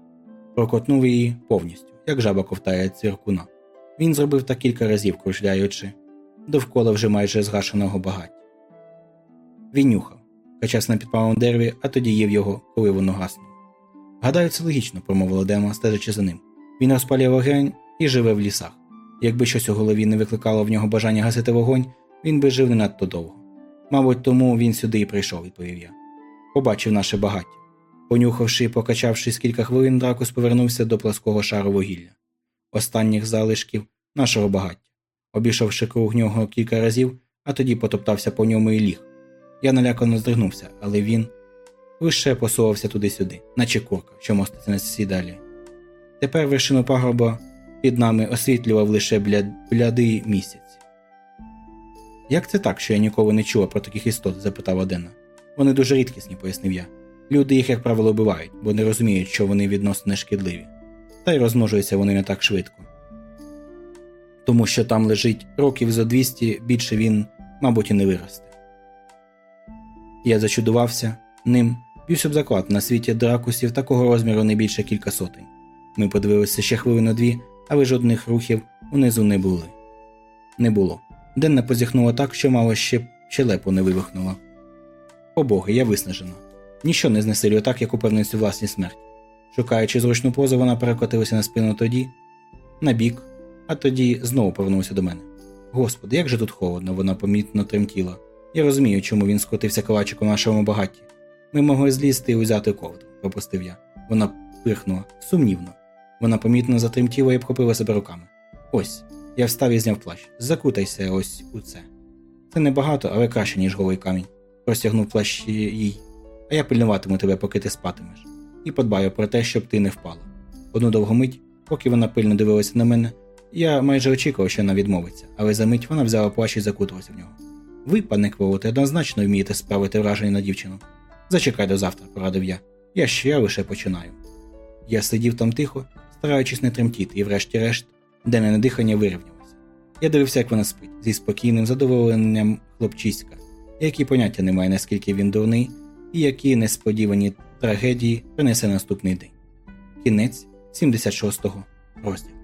прокотнув її повністю, як жаба ковтає циркуна. Він зробив так кілька разів, кружляючи, довкола вже майже згашеного багаття. Він нюхав, качався на підпалому дереві, а тоді їв його, коли воно гаснуло. Гадаю, це логічно, промовила Дема, стежачи за ним. Він розпалює вогонь і живе в лісах. Якби щось у голові не викликало в нього бажання гасити вогонь, він би жив не надто довго. Мабуть, тому він сюди і прийшов, відповів я. Побачив наше багаття. Понюхавши і покачавшись кілька хвилин, дракус повернувся до плоского шару вугілля, останніх залишків нашого багаття, обійшовши круг нього кілька разів, а тоді потоптався по ньому і ліг. Я налякано здригнувся, але він лише посувався туди-сюди, наче курка, що моститься на сідалі. Тепер вершину пагорба під нами освітлював лише бля... блядий місяць. Як це так, що я ніколи не чула про таких істот? запитав Одена. Вони дуже рідкісні, пояснив я. Люди їх, як правило, вбивають, бо не розуміють, що вони відносно нешкідливі. Та й розмножуються вони не так швидко. Тому що там лежить років за 200, більше він, мабуть, і не виросте. Я зачудувався ним, більше б заклад на світі дракусів такого розміру не більше кілька сотень. Ми подивилися ще хвилину дві, але жодних рухів унизу не були. Не було. Денна позіхнула так, що мало ще щелепу не вивихнула. О боги, я виснажена. Ніщо не знесилює так, як упевненість у власній смерті. Шукаючи зручну позу, вона перекотилася на спину тоді, на бік, а тоді знову повернулася до мене. Господи, як же тут холодно, вона помітно тремтіла. Я розумію, чому він скотився калачик у нашому багатті. Ми могли злізти і узяти ковдру, пропустив я. Вона пирхнула, сумнівно. Вона помітно затремтіла і обхопила себе руками. Ось, я встав і зняв плащ. Закутайся ось у це. Це небагато, але краще, ніж голий камінь. Простягнув плащ їй. А я пильнуватиму тебе, поки ти спатимеш, і подбаю про те, щоб ти не впала. Одну довгу мить, поки вона пильно дивилася на мене, я майже очікував, що вона відмовиться, але за мить вона взяла плащ і закуталася в нього. Ви, пане Квоуте, однозначно вмієте справити враження на дівчину. Зачекай до завтра, порадив я. Я ще лише починаю. Я сидів там тихо, стараючись не тремтіти, і, врешті-решт, денне дихання вирівнялося. Я дивився, як вона спить, зі спокійним задоволенням хлопчиська, який поняття не має, наскільки він дурний, і які несподівані трагедії принесе наступний день. Кінець 76-го розділу.